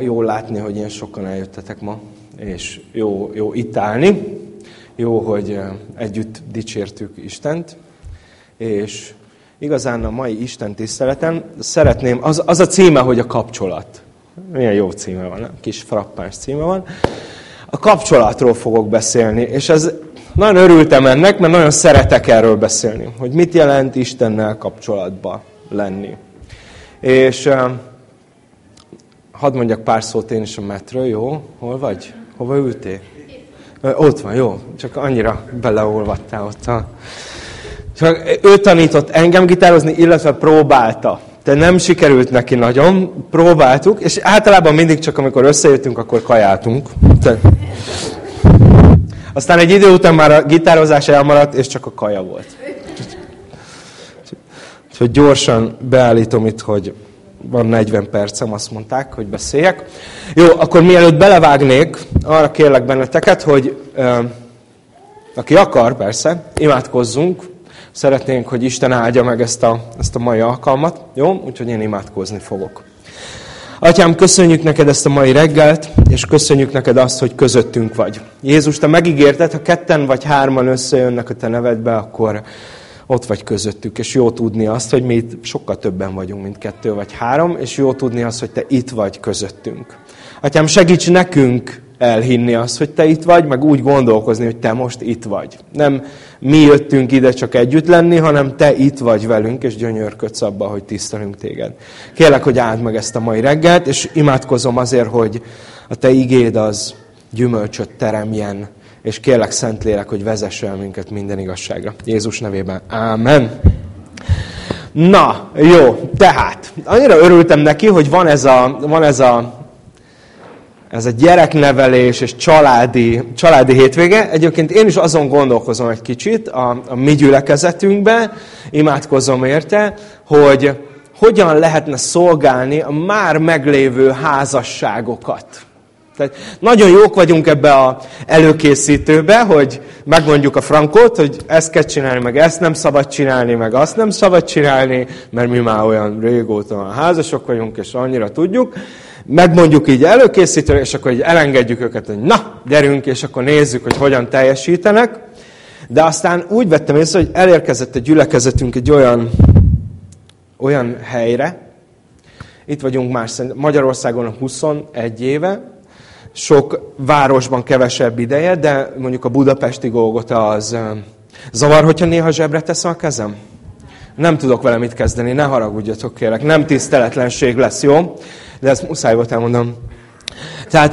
Jó látni, hogy ilyen sokan eljöttetek ma, és jó, jó itt állni. Jó, hogy együtt dicsértük Istent, és igazán a mai Isten tiszteleten szeretném, az, az a címe, hogy a kapcsolat. Milyen jó címe van, nem? Kis frappáns címe van. A kapcsolatról fogok beszélni, és ez nagyon örültem ennek, mert nagyon szeretek erről beszélni, hogy mit jelent Istennel kapcsolatba lenni. És hadd mondjak pár szót én is a metről, jó? Hol vagy? Hova ültél? Ott van, jó. Csak annyira beleolvattál ott. A... Csak ő tanított engem gitározni, illetve próbálta. De nem sikerült neki nagyon, próbáltuk, és általában mindig csak amikor összejöttünk, akkor kajáltunk. De... Aztán egy idő után már a gitározás elmaradt, és csak a kaja volt. Úgyhogy gyorsan beállítom itt, hogy van 40 percem, azt mondták, hogy beszéljek. Jó, akkor mielőtt belevágnék, arra kérlek benneteket, hogy aki akar, persze, imádkozzunk. Szeretnénk, hogy Isten áldja meg ezt a, ezt a mai alkalmat. Jó? Úgyhogy én imádkozni fogok. Atyám, köszönjük neked ezt a mai reggelt, és köszönjük neked azt, hogy közöttünk vagy. Jézus, te megígérted, ha ketten vagy hárman összejönnek a te nevedbe, akkor ott vagy közöttük, és jó tudni azt, hogy mi itt sokkal többen vagyunk, mint kettő vagy három, és jó tudni azt, hogy te itt vagy közöttünk. Atyám, segíts nekünk elhinni azt, hogy te itt vagy, meg úgy gondolkozni, hogy te most itt vagy. Nem mi jöttünk ide csak együtt lenni, hanem te itt vagy velünk, és gyönyörködsz abba, hogy tisztelünk téged. Kérlek, hogy áld meg ezt a mai reggelt, és imádkozom azért, hogy a te igéd az gyümölcsöt teremjen és kérlek Szentlélek, hogy vezess el minket minden igazságra. Jézus nevében. Ámen. Na, jó, tehát, annyira örültem neki, hogy van ez a, van ez a, ez a gyereknevelés és családi, családi hétvége. Egyébként én is azon gondolkozom egy kicsit a, a mi gyülekezetünkbe, imádkozom érte, hogy hogyan lehetne szolgálni a már meglévő házasságokat. Tehát nagyon jók vagyunk ebbe a előkészítőbe, hogy megmondjuk a frankot, hogy ezt kell csinálni, meg ezt nem szabad csinálni, meg azt nem szabad csinálni, mert mi már olyan régóta házasok vagyunk, és annyira tudjuk. Megmondjuk így előkészítőre, és akkor így elengedjük őket, hogy na, gyerünk, és akkor nézzük, hogy hogyan teljesítenek. De aztán úgy vettem észre, hogy elérkezett a gyülekezetünk egy olyan, olyan helyre, itt vagyunk már Magyarországon 21 éve, sok városban kevesebb ideje, de mondjuk a budapesti Golgota az zavar, hogyha néha zsebre teszem a kezem? Nem tudok vele mit kezdeni, ne haragudjatok kérlek, nem tiszteletlenség lesz, jó? De ezt muszáj volt elmondom. Tehát,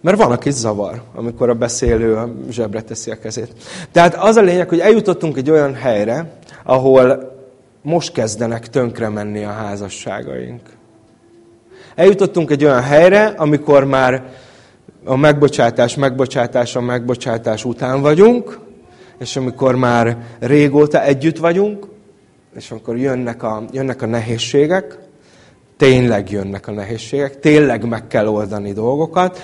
mert van, aki zavar, amikor a beszélő a zsebre teszi a kezét. Tehát az a lényeg, hogy eljutottunk egy olyan helyre, ahol most kezdenek tönkre menni a házasságaink. Eljutottunk egy olyan helyre, amikor már a megbocsátás, megbocsátás, a megbocsátás után vagyunk, és amikor már régóta együtt vagyunk, és amikor jönnek a, jönnek a nehézségek, tényleg jönnek a nehézségek, tényleg meg kell oldani dolgokat.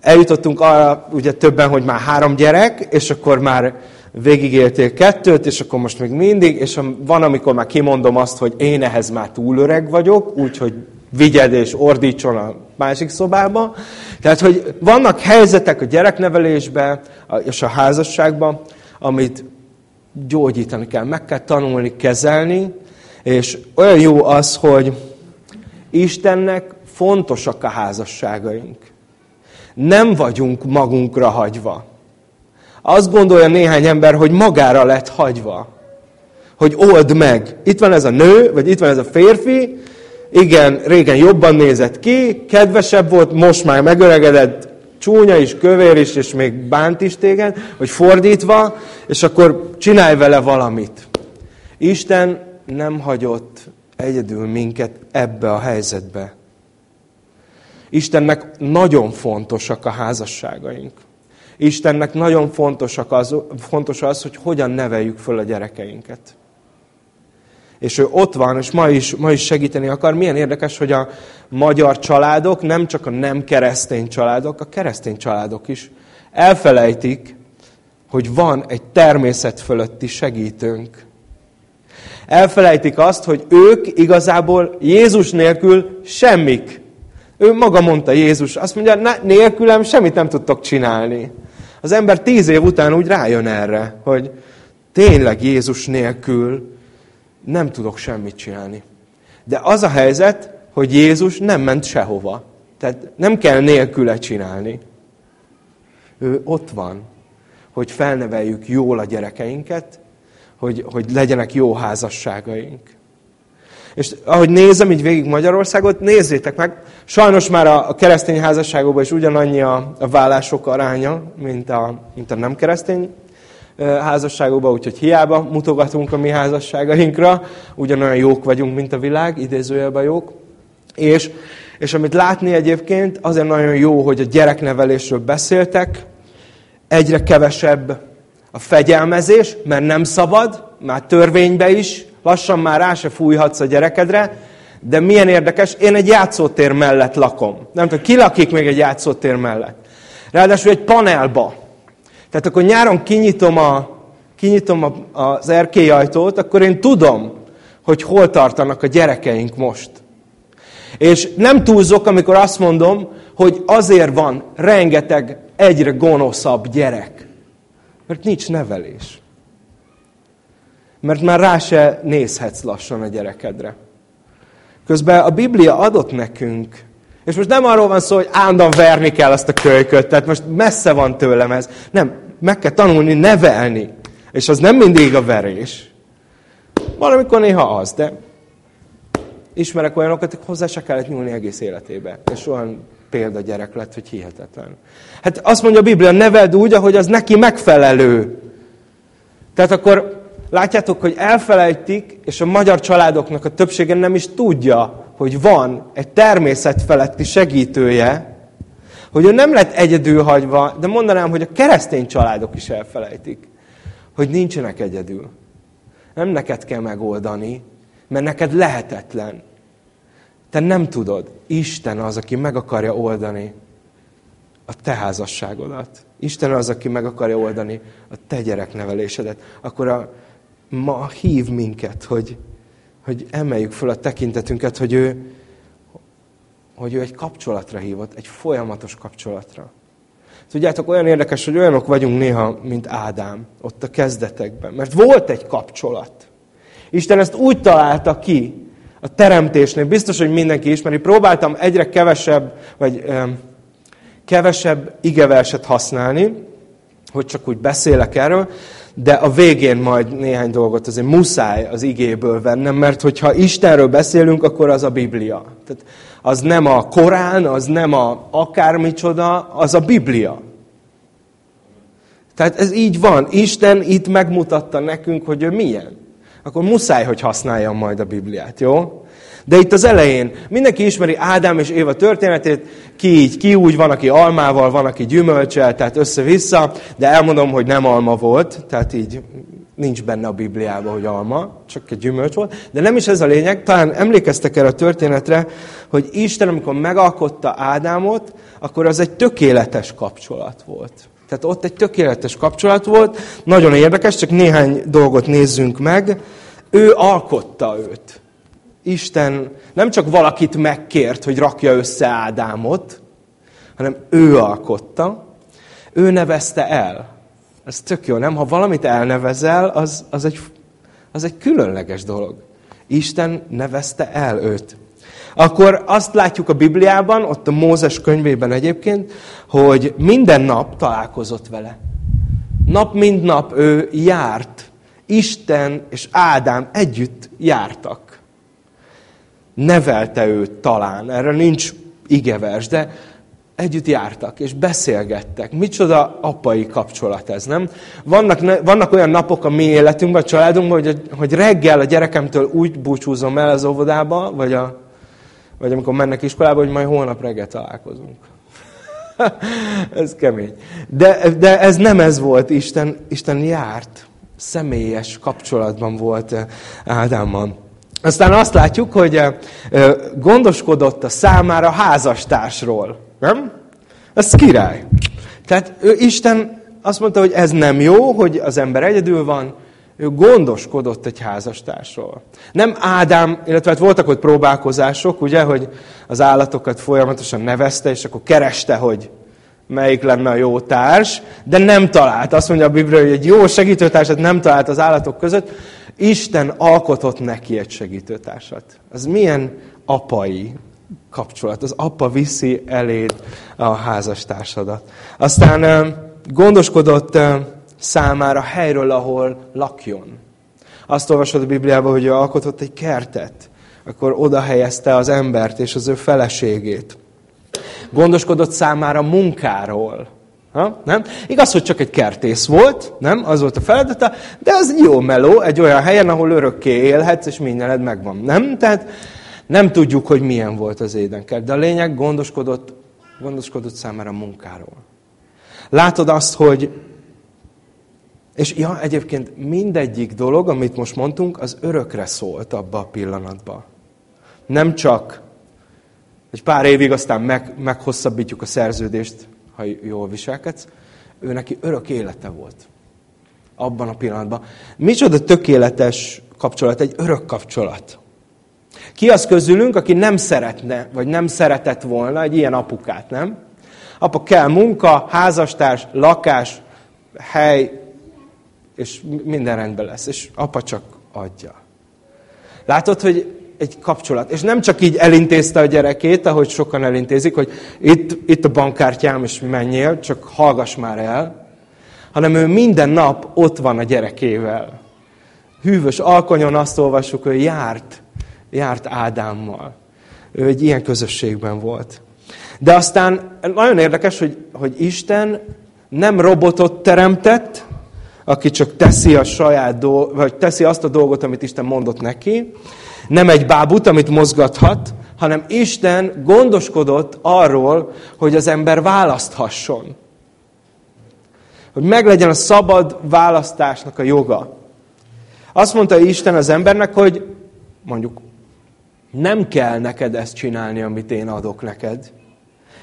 Eljutottunk arra, ugye többen, hogy már három gyerek, és akkor már végigéltél kettőt, és akkor most még mindig, és van, amikor már kimondom azt, hogy én ehhez már túl öreg vagyok, úgyhogy vigyed és ordítson a másik szobába. Tehát, hogy vannak helyzetek a gyereknevelésben és a házasságban, amit gyógyítani kell, meg kell tanulni, kezelni, és olyan jó az, hogy Istennek fontosak a házasságaink. Nem vagyunk magunkra hagyva. Azt gondolja néhány ember, hogy magára lett hagyva. Hogy old meg. Itt van ez a nő, vagy itt van ez a férfi, igen, régen jobban nézett ki, kedvesebb volt, most már megöregedett, csúnya is, kövér is, és még bánt is téged, hogy fordítva, és akkor csinálj vele valamit. Isten nem hagyott egyedül minket ebbe a helyzetbe. Istennek nagyon fontosak a házasságaink. Istennek nagyon fontosak az, fontos az, hogy hogyan neveljük föl a gyerekeinket és ő ott van, és ma is, ma is segíteni akar. Milyen érdekes, hogy a magyar családok, nem csak a nem keresztény családok, a keresztény családok is elfelejtik, hogy van egy természet fölötti segítőnk. Elfelejtik azt, hogy ők igazából Jézus nélkül semmik. Ő maga mondta Jézus, azt mondja, nélkülem semmit nem tudtok csinálni. Az ember tíz év után úgy rájön erre, hogy tényleg Jézus nélkül nem tudok semmit csinálni. De az a helyzet, hogy Jézus nem ment sehova. Tehát nem kell nélküle csinálni. Ő ott van, hogy felneveljük jól a gyerekeinket, hogy, hogy legyenek jó házasságaink. És ahogy nézem így végig Magyarországot, nézzétek meg, sajnos már a, keresztény házasságokban is ugyanannyi a, a vállások aránya, mint a, mint a nem keresztény házasságokban, úgyhogy hiába mutogatunk a mi házasságainkra, ugyanolyan jók vagyunk, mint a világ, idézőjelben jók. És, és amit látni egyébként, azért nagyon jó, hogy a gyereknevelésről beszéltek, egyre kevesebb a fegyelmezés, mert nem szabad, már törvénybe is, lassan már rá se fújhatsz a gyerekedre, de milyen érdekes, én egy játszótér mellett lakom. Nem tudom, ki lakik még egy játszótér mellett? Ráadásul egy panelba. Tehát akkor nyáron kinyitom, a, kinyitom a, az erkélyajtót, akkor én tudom, hogy hol tartanak a gyerekeink most. És nem túlzok, amikor azt mondom, hogy azért van rengeteg egyre gonoszabb gyerek. Mert nincs nevelés. Mert már rá se nézhetsz lassan a gyerekedre. Közben a Biblia adott nekünk, és most nem arról van szó, hogy állandóan verni kell azt a kölyköt, tehát most messze van tőlem ez. Nem, meg kell tanulni nevelni. És az nem mindig a verés. Valamikor néha az, de ismerek olyanokat, hogy hozzá se kellett nyúlni egész életébe. És olyan példa gyerek lett, hogy hihetetlen. Hát azt mondja a Biblia, neveld úgy, ahogy az neki megfelelő. Tehát akkor látjátok, hogy elfelejtik, és a magyar családoknak a többsége nem is tudja, hogy van egy természet feletti segítője, hogy ő nem lett egyedül hagyva, de mondanám, hogy a keresztény családok is elfelejtik, hogy nincsenek egyedül. Nem neked kell megoldani, mert neked lehetetlen. Te nem tudod. Isten az, aki meg akarja oldani a te házasságodat. Isten az, aki meg akarja oldani a te gyereknevelésedet. Akkor a, ma hív minket, hogy, hogy emeljük fel a tekintetünket, hogy ő, hogy ő egy kapcsolatra hívott, egy folyamatos kapcsolatra. Tudjátok, olyan érdekes, hogy olyanok vagyunk néha, mint Ádám, ott a kezdetekben. Mert volt egy kapcsolat. Isten ezt úgy találta ki a teremtésnél, biztos, hogy mindenki ismeri. Próbáltam egyre kevesebb, vagy kevesebb igeverset használni, hogy csak úgy beszélek erről, de a végén majd néhány dolgot azért muszáj az igéből vennem, mert hogyha Istenről beszélünk, akkor az a Biblia. Tehát az nem a Korán, az nem a akármicsoda, az a Biblia. Tehát ez így van. Isten itt megmutatta nekünk, hogy ő milyen. Akkor muszáj, hogy használjam majd a Bibliát, jó? De itt az elején mindenki ismeri Ádám és Éva történetét, ki így, ki úgy, van, aki almával, van, aki gyümölcsel, tehát össze-vissza, de elmondom, hogy nem alma volt, tehát így nincs benne a Bibliában, hogy alma, csak egy gyümölcs volt. De nem is ez a lényeg, talán emlékeztek erre a történetre, hogy Isten, amikor megalkotta Ádámot, akkor az egy tökéletes kapcsolat volt. Tehát ott egy tökéletes kapcsolat volt, nagyon érdekes, csak néhány dolgot nézzünk meg. Ő alkotta őt. Isten nem csak valakit megkért, hogy rakja össze Ádámot, hanem ő alkotta, ő nevezte el. Ez tök jó, nem? Ha valamit elnevezel, az, az, egy, az egy különleges dolog. Isten nevezte el őt. Akkor azt látjuk a Bibliában, ott a Mózes könyvében egyébként, hogy minden nap találkozott vele. Nap mint nap ő járt. Isten és Ádám együtt jártak nevelte őt talán, erre nincs igevers, de együtt jártak, és beszélgettek. Micsoda apai kapcsolat ez, nem? Vannak, vannak olyan napok a mi életünkben, a családunkban, hogy, hogy reggel a gyerekemtől úgy búcsúzom el az óvodába, vagy, a, vagy amikor mennek iskolába, hogy majd holnap reggel találkozunk. ez kemény. De, de ez nem ez volt, Isten, Isten járt. Személyes kapcsolatban volt Ádámmal. Aztán azt látjuk, hogy gondoskodott a számára házastársról. Nem? Ez király. Tehát ő, Isten azt mondta, hogy ez nem jó, hogy az ember egyedül van, ő gondoskodott egy házastársról. Nem Ádám, illetve hát voltak ott próbálkozások, ugye, hogy az állatokat folyamatosan nevezte, és akkor kereste, hogy melyik lenne a jó társ, de nem talált. Azt mondja a Biblia, hogy egy jó segítőtársat nem talált az állatok között. Isten alkotott neki egy segítőtársat. Az milyen apai kapcsolat. Az apa viszi eléd a házastársadat. Aztán gondoskodott számára helyről, ahol lakjon. Azt olvasod a Bibliában, hogy ő alkotott egy kertet, akkor oda helyezte az embert és az ő feleségét. Gondoskodott számára munkáról. Ha? Nem? Igaz, hogy csak egy kertész volt, nem? Az volt a feladata, de az jó meló egy olyan helyen, ahol örökké élhetsz, és mindened megvan. Nem? Tehát nem tudjuk, hogy milyen volt az édenkert, de a lényeg gondoskodott, gondoskodott számára munkáról. Látod azt, hogy és ja, egyébként mindegyik dolog, amit most mondtunk, az örökre szólt abba a pillanatban. Nem csak egy pár évig aztán meg, meghosszabbítjuk a szerződést, ha jól viselkedsz. Ő neki örök élete volt. Abban a pillanatban. Micsoda tökéletes kapcsolat, egy örök kapcsolat. Ki az közülünk, aki nem szeretne, vagy nem szeretett volna egy ilyen apukát, nem? Apa kell munka, házastárs, lakás, hely, és minden rendben lesz. És apa csak adja. Látod, hogy egy kapcsolat. És nem csak így elintézte a gyerekét, ahogy sokan elintézik, hogy itt, itt a bankkártyám, és menjél, csak hallgass már el, hanem ő minden nap ott van a gyerekével. Hűvös alkonyon azt olvassuk, hogy járt, járt Ádámmal. Ő egy ilyen közösségben volt. De aztán nagyon érdekes, hogy, hogy Isten nem robotot teremtett, aki csak teszi a saját dolgot, vagy teszi azt a dolgot, amit Isten mondott neki, nem egy bábut, amit mozgathat, hanem Isten gondoskodott arról, hogy az ember választhasson. Hogy meglegyen a szabad választásnak a joga. Azt mondta Isten az embernek, hogy mondjuk nem kell neked ezt csinálni, amit én adok neked.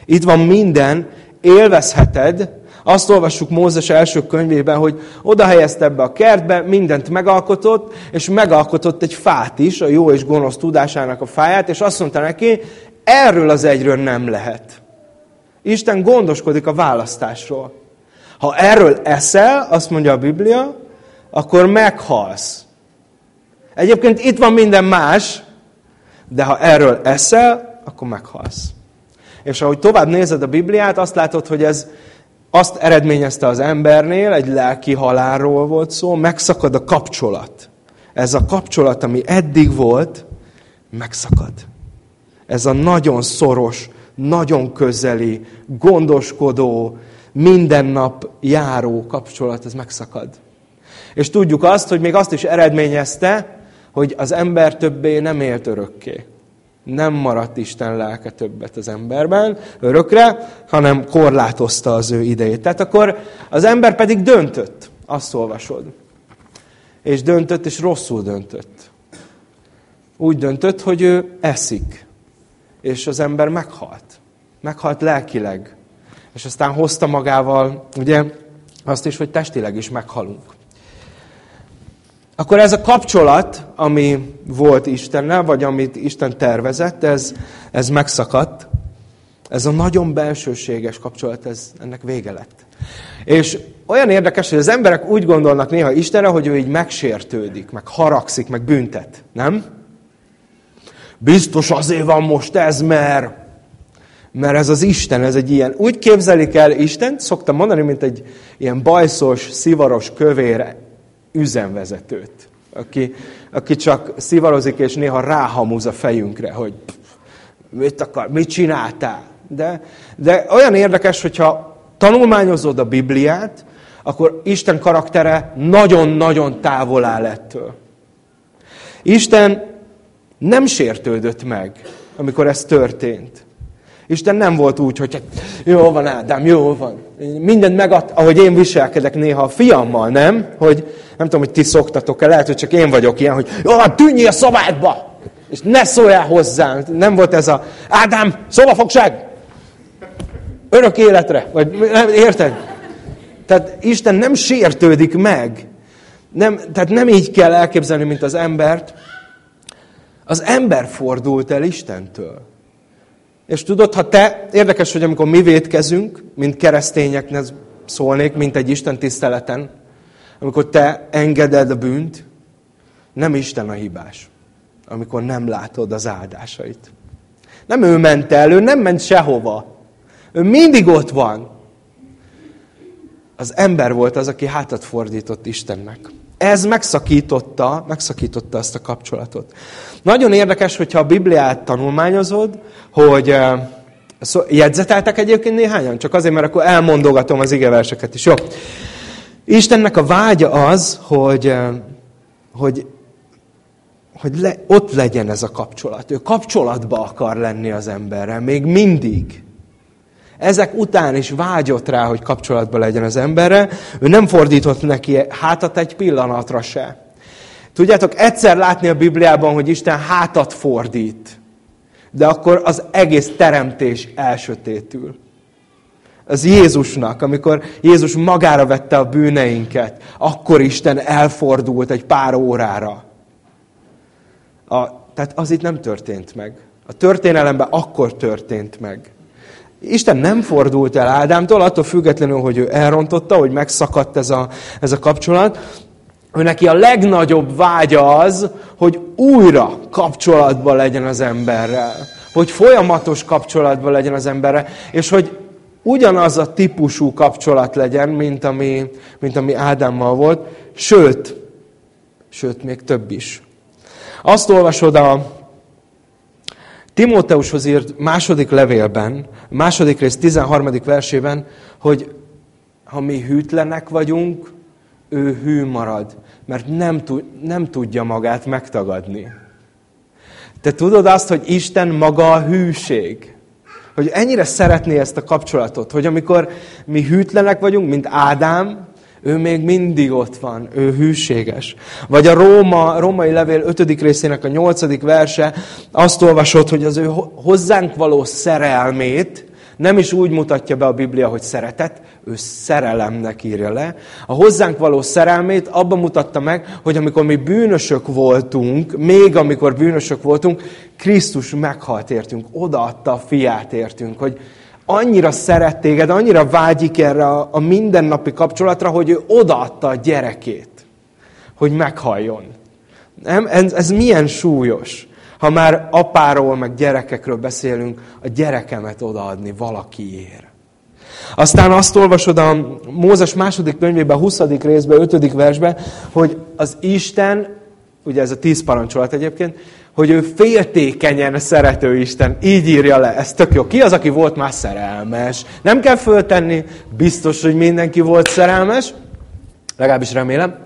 Itt van minden, élvezheted, azt olvassuk Mózes első könyvében, hogy oda helyezte ebbe a kertbe, mindent megalkotott, és megalkotott egy fát is, a jó és gonosz tudásának a fáját, és azt mondta neki, erről az egyről nem lehet. Isten gondoskodik a választásról. Ha erről eszel, azt mondja a Biblia, akkor meghalsz. Egyébként itt van minden más, de ha erről eszel, akkor meghalsz. És ahogy tovább nézed a Bibliát, azt látod, hogy ez azt eredményezte az embernél, egy lelki halálról volt szó, megszakad a kapcsolat. Ez a kapcsolat, ami eddig volt, megszakad. Ez a nagyon szoros, nagyon közeli, gondoskodó, minden nap járó kapcsolat, ez megszakad. És tudjuk azt, hogy még azt is eredményezte, hogy az ember többé nem élt örökké nem maradt Isten lelke többet az emberben örökre, hanem korlátozta az ő idejét. Tehát akkor az ember pedig döntött, azt olvasod. És döntött, és rosszul döntött. Úgy döntött, hogy ő eszik. És az ember meghalt. Meghalt lelkileg. És aztán hozta magával, ugye, azt is, hogy testileg is meghalunk akkor ez a kapcsolat, ami volt Istennel, vagy amit Isten tervezett, ez, ez megszakadt. Ez a nagyon belsőséges kapcsolat, ez, ennek vége lett. És olyan érdekes, hogy az emberek úgy gondolnak néha Istenre, hogy ő így megsértődik, meg haragszik, meg büntet. Nem? Biztos azért van most ez, mert, mert ez az Isten, ez egy ilyen. Úgy képzelik el Isten, szoktam mondani, mint egy ilyen bajszos, szivaros, kövér üzemvezetőt, aki, aki csak szivarozik és néha ráhamúz a fejünkre, hogy mit akar, mit csináltál. De, de olyan érdekes, hogyha tanulmányozod a Bibliát, akkor Isten karaktere nagyon-nagyon távol áll ettől. Isten nem sértődött meg, amikor ez történt. Isten nem volt úgy, hogy jó van Ádám, jó van. Mindent megad, ahogy én viselkedek néha a fiammal, nem? Hogy nem tudom, hogy ti szoktatok-e, lehet, hogy csak én vagyok ilyen, hogy jó van, tűnj a szobádba! És ne szóljál hozzám. Nem volt ez a Ádám, szobafogság! Örök életre. Vagy érted? Tehát Isten nem sértődik meg. Nem, tehát nem így kell elképzelni, mint az embert. Az ember fordult el Istentől. És tudod, ha te, érdekes, hogy amikor mi védkezünk, mint keresztényeknek szólnék, mint egy Isten tiszteleten, amikor te engeded a bűnt, nem Isten a hibás, amikor nem látod az áldásait. Nem ő ment el, ő nem ment sehova. Ő mindig ott van. Az ember volt az, aki hátat fordított Istennek. Ez megszakította, megszakította ezt a kapcsolatot. Nagyon érdekes, hogyha a Bibliát tanulmányozod, hogy szó, jegyzeteltek egyébként néhányan? Csak azért, mert akkor elmondogatom az igeverseket is. Jó. Istennek a vágya az, hogy, hogy, hogy le, ott legyen ez a kapcsolat. Ő kapcsolatba akar lenni az emberrel, még mindig. Ezek után is vágyott rá, hogy kapcsolatban legyen az emberre. Ő nem fordított neki hátat egy pillanatra se. Tudjátok, egyszer látni a Bibliában, hogy Isten hátat fordít, de akkor az egész teremtés elsötétül. Az Jézusnak, amikor Jézus magára vette a bűneinket, akkor Isten elfordult egy pár órára. A, tehát az itt nem történt meg. A történelemben akkor történt meg. Isten nem fordult el Ádámtól, attól függetlenül, hogy ő elrontotta, hogy megszakadt ez a, ez a kapcsolat. Ő neki a legnagyobb vágya az, hogy újra kapcsolatban legyen az emberrel. Hogy folyamatos kapcsolatban legyen az emberrel, és hogy ugyanaz a típusú kapcsolat legyen, mint ami, mint ami Ádámmal volt, sőt, sőt, még több is. Azt olvasod a Timóteushoz írt második levélben, második rész 13. versében, hogy ha mi hűtlenek vagyunk, ő hű marad, mert nem, nem tudja magát megtagadni. Te tudod azt, hogy Isten maga a hűség? Hogy ennyire szeretné ezt a kapcsolatot, hogy amikor mi hűtlenek vagyunk, mint Ádám, ő még mindig ott van, ő hűséges. Vagy a Róma, római levél 5. részének a 8. verse, azt olvasod, hogy az ő hozzánk való szerelmét nem is úgy mutatja be a Biblia, hogy szeretet, ő szerelemnek írja le. A hozzánk való szerelmét abban mutatta meg, hogy amikor mi bűnösök voltunk, még amikor bűnösök voltunk, Krisztus meghalt értünk, odaadta a fiát értünk, hogy annyira szeret téged, annyira vágyik erre a, a mindennapi kapcsolatra, hogy ő odaadta a gyerekét, hogy meghalljon. Nem? Ez, ez milyen súlyos, ha már apáról, meg gyerekekről beszélünk, a gyerekemet odaadni valakiért. Aztán azt olvasod a Mózes második könyvében, 20. részben, 5. versben, hogy az Isten, ugye ez a tíz parancsolat egyébként, hogy ő féltékenyen szerető Isten. Így írja le, ez tök jó. Ki az, aki volt már szerelmes? Nem kell föltenni, biztos, hogy mindenki volt szerelmes, legalábbis remélem,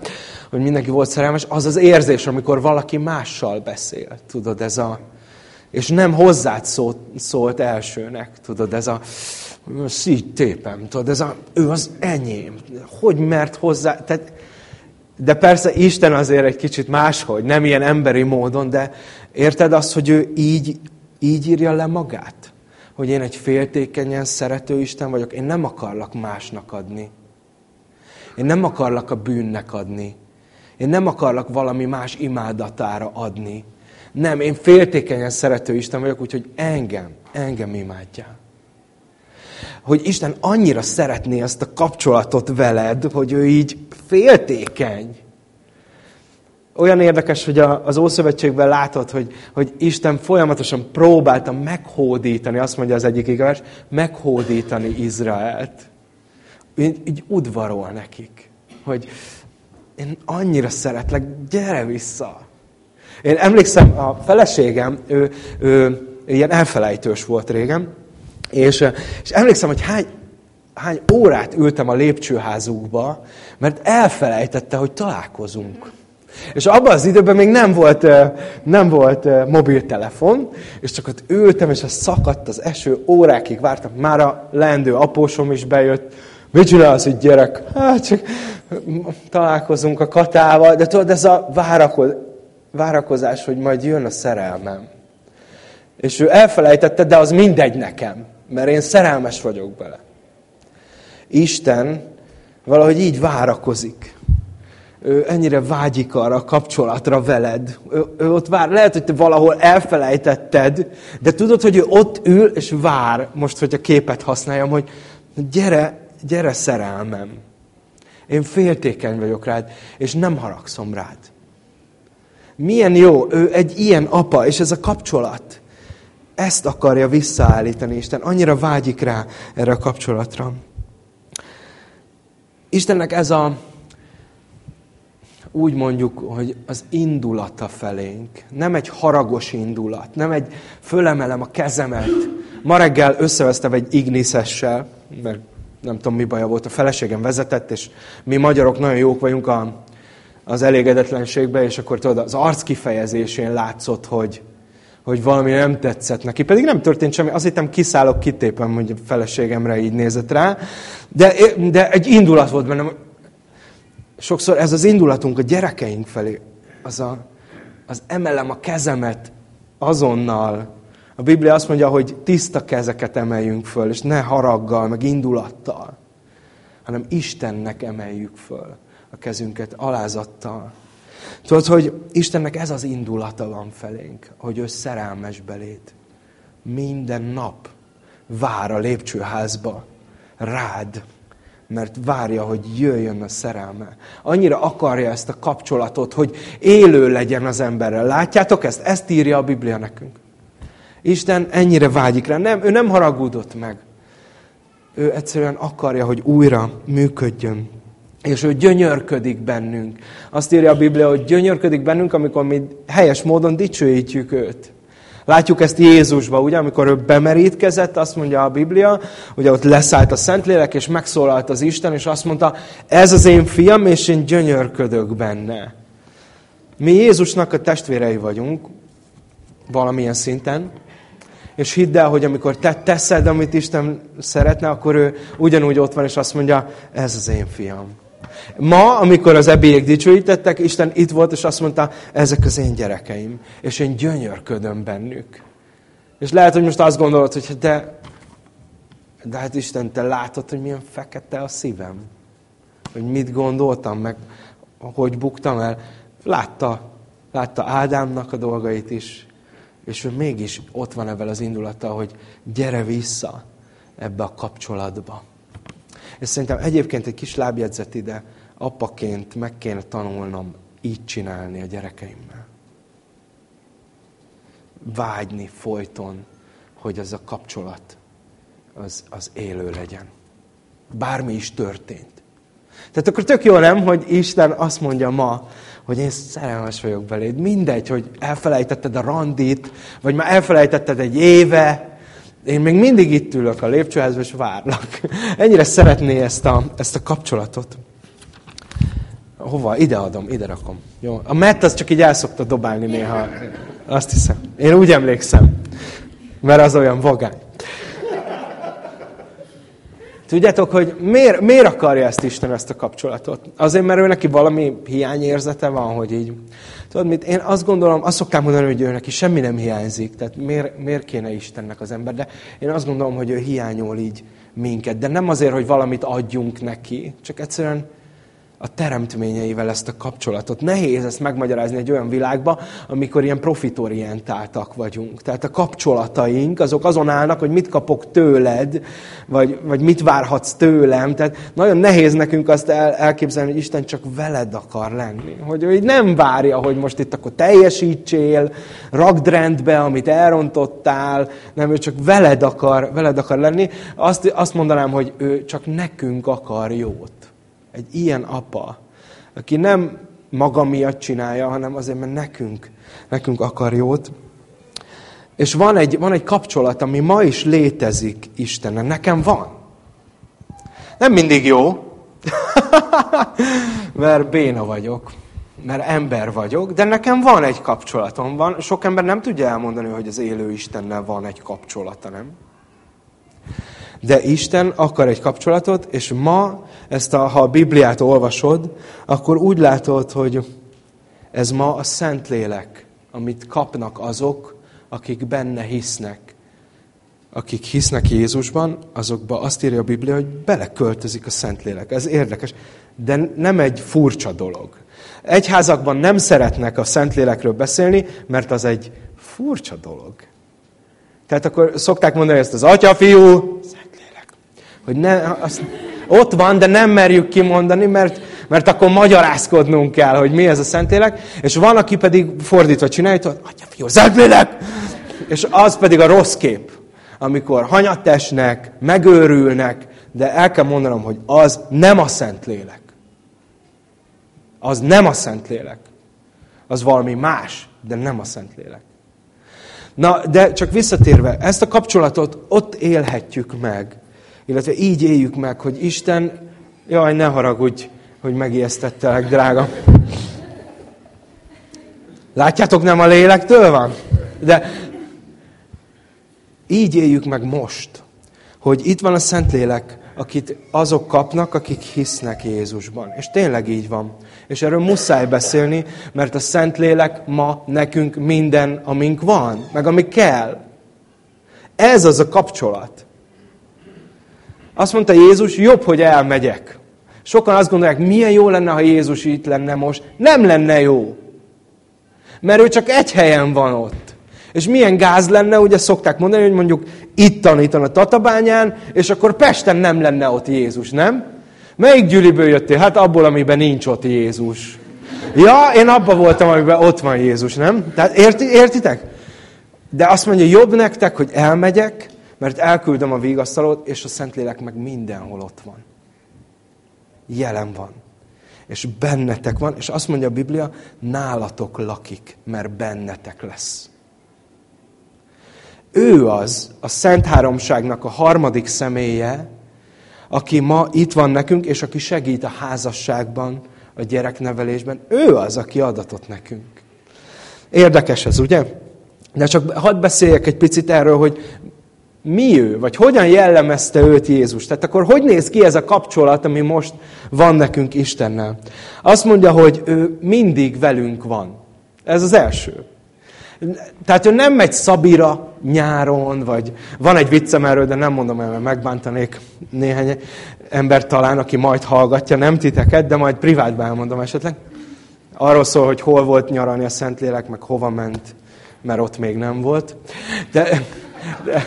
hogy mindenki volt szerelmes, az az érzés, amikor valaki mással beszél. Tudod, ez a... És nem hozzád szólt, szólt elsőnek, tudod, ez a szígy tépem, tudod, ez a, ő az enyém. Hogy mert hozzá, tehát de persze Isten azért egy kicsit máshogy, nem ilyen emberi módon, de érted azt, hogy ő így, így írja le magát? Hogy én egy féltékenyen szerető Isten vagyok, én nem akarlak másnak adni. Én nem akarlak a bűnnek adni. Én nem akarlak valami más imádatára adni. Nem, én féltékenyen szerető Isten vagyok, úgyhogy engem, engem imádjál hogy Isten annyira szeretné ezt a kapcsolatot veled, hogy ő így féltékeny. Olyan érdekes, hogy az Ószövetségben látod, hogy, hogy Isten folyamatosan próbálta meghódítani, azt mondja az egyik igaz, meghódítani Izraelt. Így, így udvarol nekik, hogy én annyira szeretlek, gyere vissza. Én emlékszem, a feleségem, ő, ő, ilyen elfelejtős volt régen, és, és emlékszem, hogy hány, hány órát ültem a lépcsőházukba, mert elfelejtette, hogy találkozunk. És abban az időben még nem volt, nem volt mobiltelefon, és csak ott ültem, és az szakadt az eső, órákig vártam, már a leendő apósom is bejött. Mit csinálsz itt, gyerek? Hát csak találkozunk a katával, de tudod, ez a várakoz, várakozás, hogy majd jön a szerelmem. És ő elfelejtette, de az mindegy nekem mert én szerelmes vagyok bele. Isten valahogy így várakozik. ő ennyire vágyik arra a kapcsolatra veled. Ő, ő ott vár, lehet, hogy te valahol elfelejtetted, de tudod, hogy ő ott ül és vár, most, hogy a képet használjam, hogy gyere, gyere szerelmem. Én féltékeny vagyok rád, és nem haragszom rád. Milyen jó, ő egy ilyen apa, és ez a kapcsolat. Ezt akarja visszaállítani Isten. Annyira vágyik rá erre a kapcsolatra. Istennek ez a, úgy mondjuk, hogy az indulata felénk. Nem egy haragos indulat, nem egy fölemelem a kezemet. Ma reggel összevesztem egy igniszessel, mert nem tudom mi baja volt, a feleségem vezetett, és mi magyarok nagyon jók vagyunk a, az elégedetlenségbe, és akkor tudod, az arc kifejezésén látszott, hogy, hogy valami nem tetszett neki. Pedig nem történt semmi, azt hittem kiszállok, kitépem, hogy a feleségemre így nézett rá. De, de egy indulat volt bennem. Sokszor ez az indulatunk a gyerekeink felé, az, a, az emelem a kezemet azonnal. A Biblia azt mondja, hogy tiszta kezeket emeljünk föl, és ne haraggal, meg indulattal, hanem Istennek emeljük föl a kezünket alázattal. Tudod, hogy Istennek ez az indulata van felénk, hogy ő szerelmes belét. Minden nap vár a lépcsőházba rád, mert várja, hogy jöjjön a szerelme. Annyira akarja ezt a kapcsolatot, hogy élő legyen az emberrel. Látjátok ezt? Ezt írja a Biblia nekünk. Isten ennyire vágyik rá. Nem, ő nem haragudott meg. Ő egyszerűen akarja, hogy újra működjön. És ő gyönyörködik bennünk. Azt írja a Biblia, hogy gyönyörködik bennünk, amikor mi helyes módon dicsőítjük őt. Látjuk ezt Jézusba, ugye, amikor ő bemerítkezett, azt mondja a Biblia, ugye ott leszállt a Szentlélek, és megszólalt az Isten, és azt mondta, ez az én fiam, és én gyönyörködök benne. Mi Jézusnak a testvérei vagyunk, valamilyen szinten, és hidd el, hogy amikor te teszed, amit Isten szeretne, akkor ő ugyanúgy ott van, és azt mondja, ez az én fiam. Ma, amikor az ebélyek dicsőítettek, Isten itt volt, és azt mondta, ezek az én gyerekeim, és én gyönyörködöm bennük. És lehet, hogy most azt gondolod, hogy de, de hát Isten, te látod, hogy milyen fekete a szívem. Hogy mit gondoltam, meg hogy buktam el. Látta, látta Ádámnak a dolgait is, és ő mégis ott van ebben az indulata, hogy gyere vissza ebbe a kapcsolatba. És szerintem egyébként egy kis lábjegyzet ide, apaként meg kéne tanulnom így csinálni a gyerekeimmel. Vágyni folyton, hogy ez a kapcsolat az, az élő legyen. Bármi is történt. Tehát akkor tök jó nem, hogy Isten azt mondja ma, hogy én szerelmes vagyok beléd. Mindegy, hogy elfelejtetted a randit, vagy már elfelejtetted egy éve, én még mindig itt ülök a lépcsőházba, és várlak. Ennyire szeretné ezt a, ezt a kapcsolatot. Hova? Ide adom, ide rakom. Jó? A Matt az csak így el szokta dobálni néha. Azt hiszem. Én úgy emlékszem. Mert az olyan vagány. Tudjátok, hogy miért, miért akarja ezt Isten, ezt a kapcsolatot? Azért, mert ő neki valami hiányérzete van, hogy így... Tudod mit? Én azt gondolom, azt szoktam mondani, hogy ő neki semmi nem hiányzik. Tehát miért, miért kéne Istennek az ember? De én azt gondolom, hogy ő hiányol így minket. De nem azért, hogy valamit adjunk neki, csak egyszerűen a teremtményeivel ezt a kapcsolatot. Nehéz ezt megmagyarázni egy olyan világba, amikor ilyen profitorientáltak vagyunk. Tehát a kapcsolataink, azok azon állnak, hogy mit kapok tőled, vagy, vagy mit várhatsz tőlem. Tehát nagyon nehéz nekünk azt el, elképzelni, hogy Isten csak veled akar lenni. Hogy ő nem várja, hogy most itt akkor teljesítsél, ragd rendbe, amit elrontottál, nem, ő csak veled akar, veled akar lenni. Azt, azt mondanám, hogy ő csak nekünk akar jót. Egy ilyen apa, aki nem maga miatt csinálja, hanem azért, mert nekünk, nekünk akar jót. És van egy, van egy kapcsolat, ami ma is létezik Istenen. Nekem van. Nem mindig jó, mert béna vagyok, mert ember vagyok, de nekem van egy kapcsolatom. Van. Sok ember nem tudja elmondani, hogy az élő Istennel van egy kapcsolata, nem? De Isten akar egy kapcsolatot, és ma, ezt a, ha a Bibliát olvasod, akkor úgy látod, hogy ez ma a Szentlélek, amit kapnak azok, akik benne hisznek. Akik hisznek Jézusban, azokba azt írja a Biblia, hogy beleköltözik a Szentlélek. Ez érdekes. De nem egy furcsa dolog. Egyházakban nem szeretnek a Szentlélekről beszélni, mert az egy furcsa dolog. Tehát akkor szokták mondani ezt az atya, fiú, Szentlélek. Hogy ne, azt, ott van, de nem merjük kimondani, mert, mert akkor magyarázkodnunk kell, hogy mi ez a Szentlélek. És van, aki pedig fordítva csinálja, hogy atya, fiú, Szentlélek! És az pedig a rossz kép, amikor hanyattesnek, megőrülnek, de el kell mondanom, hogy az nem a Szentlélek. Az nem a Szentlélek. Az valami más, de nem a Szentlélek. Na, de csak visszatérve, ezt a kapcsolatot ott élhetjük meg, illetve így éljük meg, hogy Isten, jaj, ne haragudj, hogy megijesztettelek, drága. Látjátok, nem a lélektől van? De így éljük meg most, hogy itt van a Szentlélek, akit azok kapnak, akik hisznek Jézusban. És tényleg így van. És erről muszáj beszélni, mert a Szentlélek ma nekünk minden, amink van, meg ami kell. Ez az a kapcsolat. Azt mondta Jézus, jobb, hogy elmegyek. Sokan azt gondolják, milyen jó lenne, ha Jézus itt lenne most. Nem lenne jó. Mert ő csak egy helyen van ott. És milyen gáz lenne, ugye szokták mondani, hogy mondjuk itt tanítan a Tatabányán, és akkor Pesten nem lenne ott Jézus, nem? Melyik gyűliből jöttél? Hát abból, amiben nincs ott Jézus. Ja, én abban voltam, amiben ott van Jézus, nem? Tehát érti, értitek? De azt mondja, jobb nektek, hogy elmegyek, mert elküldöm a vigasztalót, és a Szentlélek meg mindenhol ott van. Jelen van. És bennetek van, és azt mondja a Biblia, nálatok lakik, mert bennetek lesz. Ő az, a Szent Háromságnak a harmadik személye, aki ma itt van nekünk, és aki segít a házasságban, a gyereknevelésben. Ő az, aki adatot nekünk. Érdekes ez, ugye? De csak hadd beszéljek egy picit erről, hogy mi ő, vagy hogyan jellemezte őt Jézus. Tehát akkor hogy néz ki ez a kapcsolat, ami most van nekünk Istennel? Azt mondja, hogy ő mindig velünk van. Ez az első. Tehát ő nem megy Szabira nyáron, vagy van egy viccem erről, de nem mondom el, mert megbántanék néhány ember talán, aki majd hallgatja, nem titeket, de majd privátban elmondom esetleg. Arról szól, hogy hol volt nyaralni a Szentlélek, meg hova ment, mert ott még nem volt. De, de,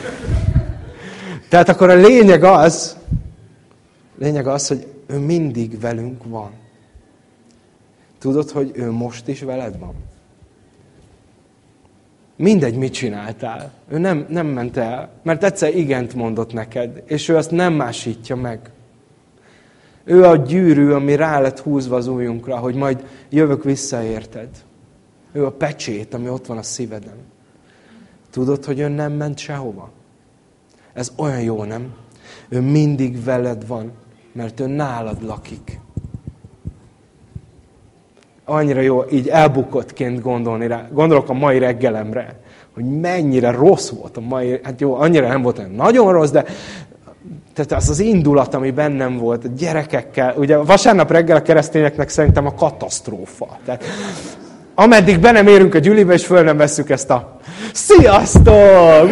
tehát akkor a lényeg az, lényeg az, hogy ő mindig velünk van. Tudod, hogy ő most is veled van? Mindegy, mit csináltál. Ő nem, nem ment el, mert egyszer igent mondott neked, és ő azt nem másítja meg. Ő a gyűrű, ami rá lett húzva az ujjunkra, hogy majd jövök vissza érted. Ő a pecsét, ami ott van a szíveden. Tudod, hogy ő nem ment sehova? Ez olyan jó, nem? Ő mindig veled van, mert ő nálad lakik annyira jó így elbukottként gondolni rá. Gondolok a mai reggelemre, hogy mennyire rossz volt a mai, hát jó, annyira nem volt olyan nagyon rossz, de tehát az az indulat, ami bennem volt, a gyerekekkel, ugye vasárnap reggel a keresztényeknek szerintem a katasztrófa. Tehát ameddig be nem érünk a gyülibe, és föl nem veszük ezt a sziasztok!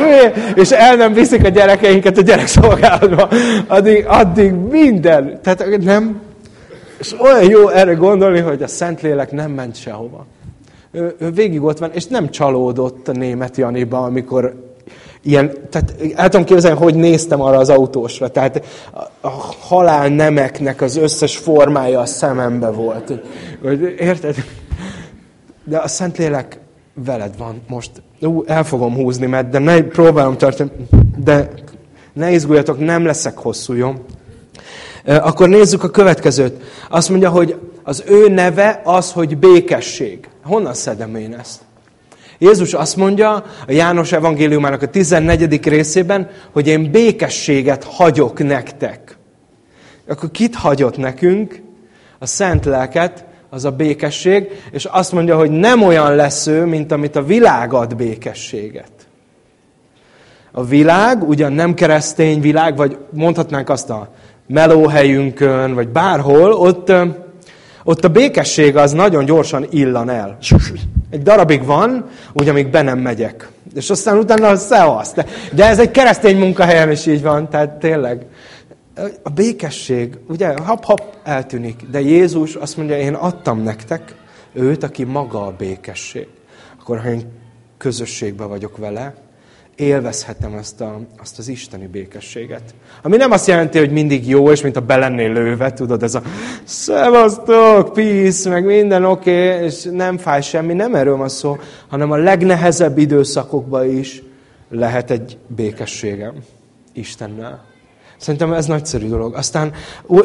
És el nem viszik a gyerekeinket a gyerekszolgálatba. Addig, addig minden. Tehát nem, és olyan jó erre gondolni, hogy a Szentlélek nem ment sehova. Ő, ő végig ott van, és nem csalódott a német Janiba, amikor ilyen, tehát el tudom képzelni, hogy néztem arra az autósra. Tehát a, a halál nemeknek az összes formája a szemembe volt. Érted? De a Szentlélek veled van most. Ú, el fogom húzni, mert de ne, próbálom tartani, de ne izguljatok, nem leszek hosszú, jó? Akkor nézzük a következőt. Azt mondja, hogy az ő neve az, hogy békesség. Honnan szedem én ezt? Jézus azt mondja a János evangéliumának a 14. részében, hogy én békességet hagyok nektek. Akkor kit hagyott nekünk? A szent lelket, az a békesség, és azt mondja, hogy nem olyan lesz ő, mint amit a világ ad békességet. A világ, ugyan nem keresztény világ, vagy mondhatnánk azt a melóhelyünkön, vagy bárhol, ott, ott a békesség az nagyon gyorsan illan el. Egy darabig van, úgy, amíg be nem megyek. És aztán utána szevasz. De, de ez egy keresztény munkahelyen is így van, tehát tényleg. A békesség, ugye, hap-hap eltűnik, de Jézus azt mondja, én adtam nektek őt, aki maga a békesség. Akkor, ha én közösségben vagyok vele, élvezhetem ezt a, azt az isteni békességet. Ami nem azt jelenti, hogy mindig jó, és mint a belennél lőve, tudod, ez a szevasztok, peace, meg minden oké, okay, és nem fáj semmi, nem erről van szó, hanem a legnehezebb időszakokban is lehet egy békességem Istennel. Szerintem ez nagyszerű dolog. Aztán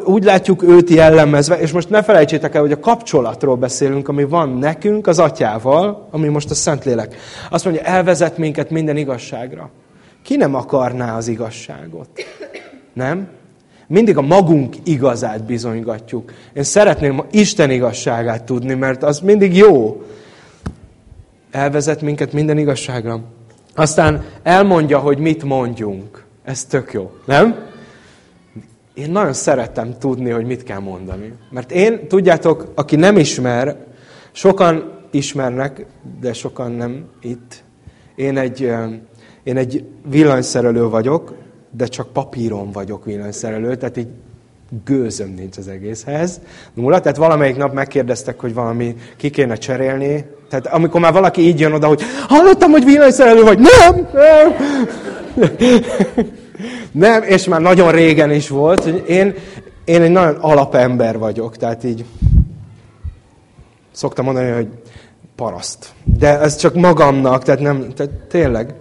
úgy látjuk őt jellemezve, és most ne felejtsétek el, hogy a kapcsolatról beszélünk, ami van nekünk az atyával, ami most a Szentlélek. Azt mondja, elvezet minket minden igazságra. Ki nem akarná az igazságot? Nem? Mindig a magunk igazát bizonygatjuk. Én szeretném Isten igazságát tudni, mert az mindig jó. Elvezet minket minden igazságra. Aztán elmondja, hogy mit mondjunk. Ez tök jó, nem? Én nagyon szerettem tudni, hogy mit kell mondani. Mert én, tudjátok, aki nem ismer, sokan ismernek, de sokan nem itt. Én egy, én egy villanyszerelő vagyok, de csak papíron vagyok villanyszerelő, tehát így gőzöm nincs az egészhez. Nulla, tehát valamelyik nap megkérdeztek, hogy valami ki kéne cserélni. Tehát amikor már valaki így jön oda, hogy hallottam, hogy villanyszerelő vagy. Nem! nem. Nem, és már nagyon régen is volt, hogy én, én egy nagyon alapember vagyok, tehát így szoktam mondani, hogy paraszt. De ez csak magamnak, tehát nem, tehát tényleg.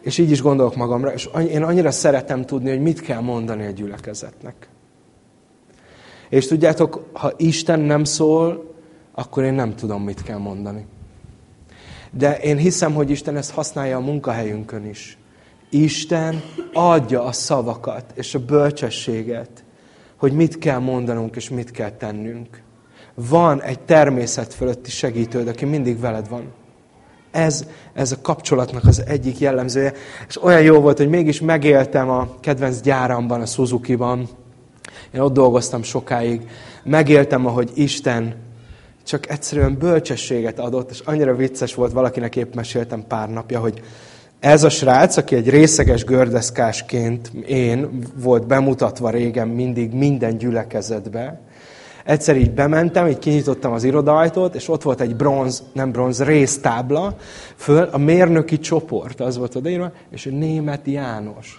És így is gondolok magamra, és én annyira szeretem tudni, hogy mit kell mondani a gyülekezetnek. És tudjátok, ha Isten nem szól, akkor én nem tudom, mit kell mondani. De én hiszem, hogy Isten ezt használja a munkahelyünkön is. Isten adja a szavakat és a bölcsességet, hogy mit kell mondanunk és mit kell tennünk. Van egy természet fölötti segítőd, aki mindig veled van. Ez, ez a kapcsolatnak az egyik jellemzője. És olyan jó volt, hogy mégis megéltem a kedvenc gyáramban, a Suzuki-ban. Én ott dolgoztam sokáig. Megéltem, ahogy Isten csak egyszerűen bölcsességet adott, és annyira vicces volt, valakinek épp meséltem pár napja, hogy ez a srác, aki egy részeges gördeszkásként én volt bemutatva régen mindig minden gyülekezetbe, egyszer így bementem, így kinyitottam az irodaajtót, és ott volt egy bronz, nem bronz, résztábla, föl a mérnöki csoport, az volt odaírva, és a német János.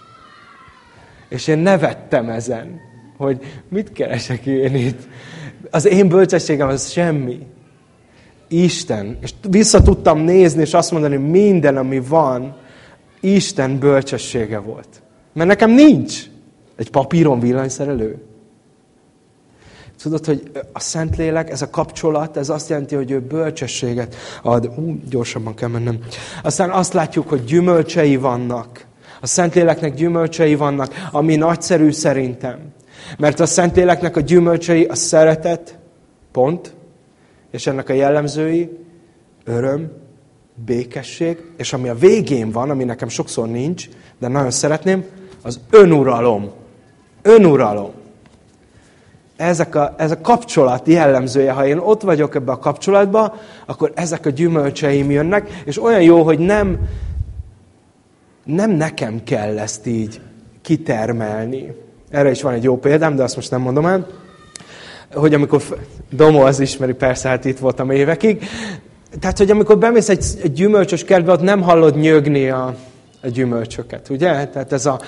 És én nevettem ezen, hogy mit keresek én itt. Az én bölcsességem az semmi. Isten. És vissza tudtam nézni, és azt mondani, minden, ami van, Isten bölcsessége volt. Mert nekem nincs egy papíron villanyszerelő. Tudod, hogy a Szentlélek, ez a kapcsolat, ez azt jelenti, hogy ő bölcsességet ad. Ú, gyorsabban kell mennem. Aztán azt látjuk, hogy gyümölcsei vannak. A Szentléleknek gyümölcsei vannak, ami nagyszerű szerintem. Mert a Szentléleknek a gyümölcsei a szeretet, pont, és ennek a jellemzői, öröm, békesség, és ami a végén van, ami nekem sokszor nincs, de nagyon szeretném, az önuralom. Önuralom. Ezek a, ez a kapcsolat jellemzője. Ha én ott vagyok ebbe a kapcsolatba, akkor ezek a gyümölcseim jönnek, és olyan jó, hogy nem, nem nekem kell ezt így kitermelni. Erre is van egy jó példám, de azt most nem mondom el. Hogy amikor Domo az ismeri, persze, hát itt voltam évekig, tehát, hogy amikor bemész egy, egy gyümölcsös kertbe, ott nem hallod nyögni a, a gyümölcsöket, ugye? Tehát ez a...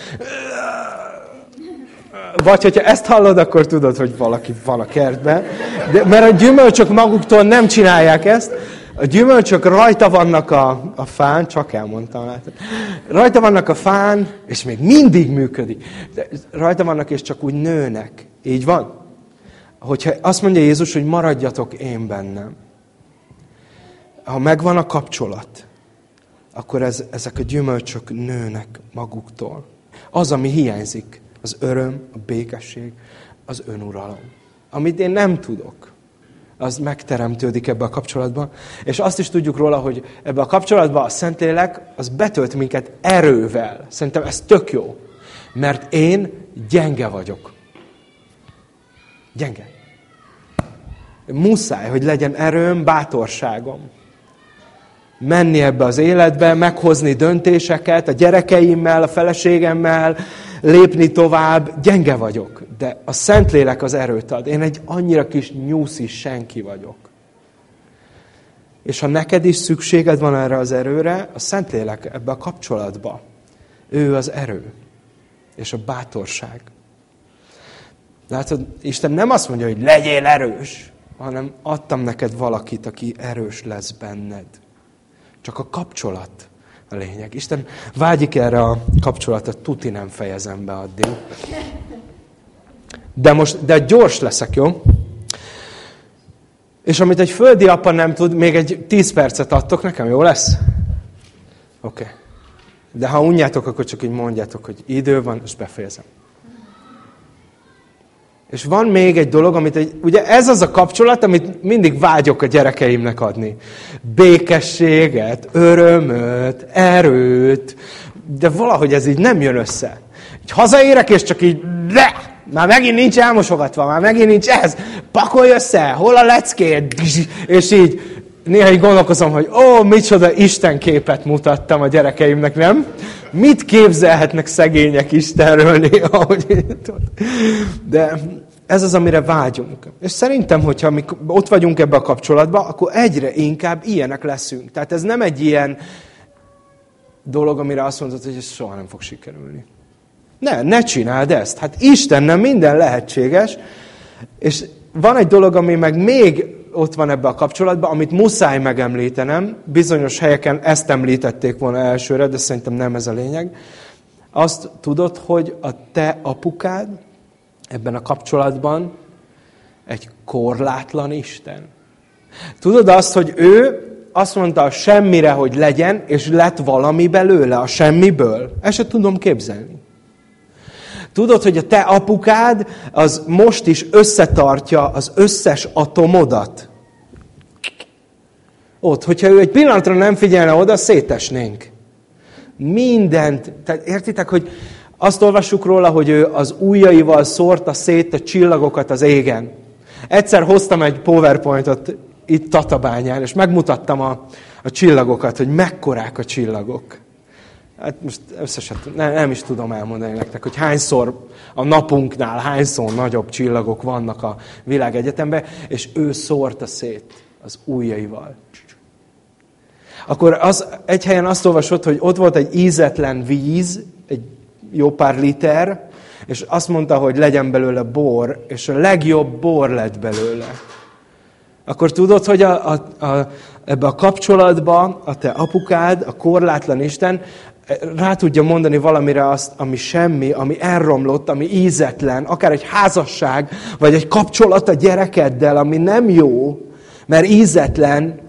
Vagy hogyha ezt hallod, akkor tudod, hogy valaki van a kertben. De, mert a gyümölcsök maguktól nem csinálják ezt. A gyümölcsök rajta vannak a, a fán, csak elmondtam, látod. Rajta vannak a fán, és még mindig működik. De rajta vannak, és csak úgy nőnek. Így van? Hogyha azt mondja Jézus, hogy maradjatok én bennem, ha megvan a kapcsolat, akkor ez, ezek a gyümölcsök nőnek maguktól. Az, ami hiányzik, az öröm, a békesség, az önuralom. Amit én nem tudok, az megteremtődik ebbe a kapcsolatban. És azt is tudjuk róla, hogy ebbe a kapcsolatban a Szentlélek az betölt minket erővel. Szerintem ez tök jó. Mert én gyenge vagyok. Gyenge. Muszáj, hogy legyen erőm, bátorságom menni ebbe az életbe, meghozni döntéseket a gyerekeimmel, a feleségemmel, lépni tovább, gyenge vagyok. De a Szentlélek az erőt ad. Én egy annyira kis nyúszi senki vagyok. És ha neked is szükséged van erre az erőre, a Szentlélek ebbe a kapcsolatba. Ő az erő. És a bátorság. Látod, Isten nem azt mondja, hogy legyél erős, hanem adtam neked valakit, aki erős lesz benned. Csak a kapcsolat a lényeg. Isten vágyik erre a kapcsolatot, tuti nem fejezem be addig. De most, de gyors leszek, jó? És amit egy földi apa nem tud, még egy tíz percet adtok nekem, jó lesz? Oké. Okay. De ha unjátok, akkor csak így mondjátok, hogy idő van, és befejezem. És van még egy dolog, amit egy, ugye ez az a kapcsolat, amit mindig vágyok a gyerekeimnek adni. Békességet, örömöt, erőt, de valahogy ez így nem jön össze. Így hazaérek, és csak így, de, már megint nincs elmosogatva, már megint nincs ez, pakolj össze, hol a leckét, és így néha így gondolkozom, hogy ó, micsoda Isten képet mutattam a gyerekeimnek, nem? Mit képzelhetnek szegények Istenről néha, hogy De ez az, amire vágyunk. És szerintem, hogyha mi ott vagyunk ebbe a kapcsolatban, akkor egyre inkább ilyenek leszünk. Tehát ez nem egy ilyen dolog, amire azt mondod, hogy ez soha nem fog sikerülni. Ne, ne csináld ezt. Hát Istennel minden lehetséges, és van egy dolog, ami meg még ott van ebbe a kapcsolatban, amit muszáj megemlítenem, bizonyos helyeken ezt említették volna elsőre, de szerintem nem ez a lényeg. Azt tudod, hogy a te apukád ebben a kapcsolatban egy korlátlan Isten. Tudod azt, hogy ő azt mondta a semmire, hogy legyen, és lett valami belőle, a semmiből? Ezt se tudom képzelni. Tudod, hogy a te apukád az most is összetartja az összes atomodat? Ott, hogyha ő egy pillanatra nem figyelne oda, szétesnénk. Mindent. Tehát értitek, hogy azt olvassuk róla, hogy ő az ujjaival szórta szét a csillagokat az égen. Egyszer hoztam egy powerpointot itt Tatabányán, és megmutattam a, a csillagokat, hogy mekkorák a csillagok. Hát most összesen nem, nem is tudom elmondani nektek, hogy hányszor a napunknál, hányszor nagyobb csillagok vannak a világegyetemben, és ő szórta szét az ujjaival. Akkor az, egy helyen azt olvasott, hogy ott volt egy ízetlen víz, egy jó pár liter, és azt mondta, hogy legyen belőle bor, és a legjobb bor lett belőle. Akkor tudod, hogy a, a, a, ebbe a kapcsolatba a te apukád, a korlátlan Isten rá tudja mondani valamire azt, ami semmi, ami elromlott, ami ízetlen, akár egy házasság, vagy egy kapcsolat a gyerekeddel, ami nem jó, mert ízetlen,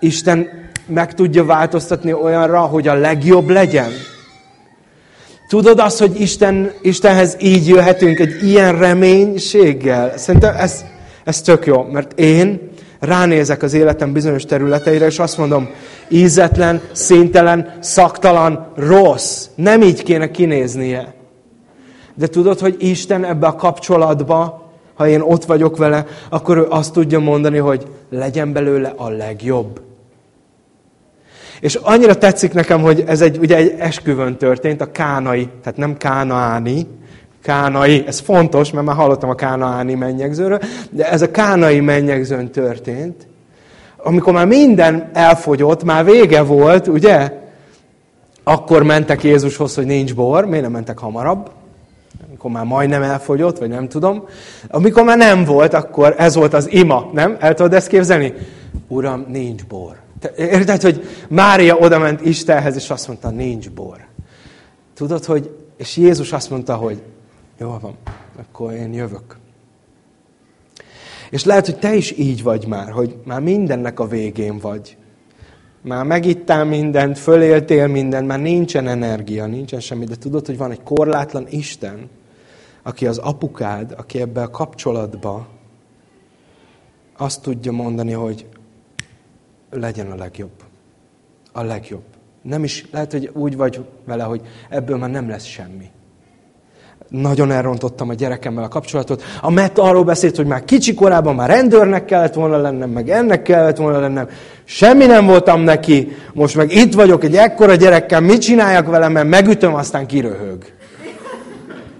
Isten meg tudja változtatni olyanra, hogy a legjobb legyen. Tudod azt, hogy Isten, Istenhez így jöhetünk egy ilyen reménységgel? Szerintem ez, ez tök jó, mert én ránézek az életem bizonyos területeire, és azt mondom, ízetlen, szintelen, szaktalan, rossz. Nem így kéne kinéznie. De tudod, hogy Isten ebbe a kapcsolatba, ha én ott vagyok vele, akkor ő azt tudja mondani, hogy legyen belőle a legjobb. És annyira tetszik nekem, hogy ez egy, ugye egy esküvön történt, a kánai, tehát nem kánaáni, kánai, ez fontos, mert már hallottam a kánaáni mennyegzőről, de ez a kánai mennyegzőn történt, amikor már minden elfogyott, már vége volt, ugye? Akkor mentek Jézushoz, hogy nincs bor, miért nem mentek hamarabb? Amikor már majdnem elfogyott, vagy nem tudom. Amikor már nem volt, akkor ez volt az ima, nem? El tudod ezt képzelni? Uram, nincs bor. Érted, hogy Mária odament Istenhez, és azt mondta, nincs bor. Tudod, hogy, és Jézus azt mondta, hogy jó van, akkor én jövök. És lehet, hogy te is így vagy már, hogy már mindennek a végén vagy. Már megittál mindent, föléltél mindent, már nincsen energia, nincsen semmi, de tudod, hogy van egy korlátlan Isten, aki az apukád, aki ebbe a kapcsolatba azt tudja mondani, hogy legyen a legjobb. A legjobb. Nem is, lehet, hogy úgy vagy vele, hogy ebből már nem lesz semmi. Nagyon elrontottam a gyerekemmel a kapcsolatot. A Matt arról beszélt, hogy már kicsi korában már rendőrnek kellett volna lennem, meg ennek kellett volna lennem. Semmi nem voltam neki. Most meg itt vagyok egy ekkora gyerekkel, mit csináljak velem, mert megütöm, aztán kiröhög.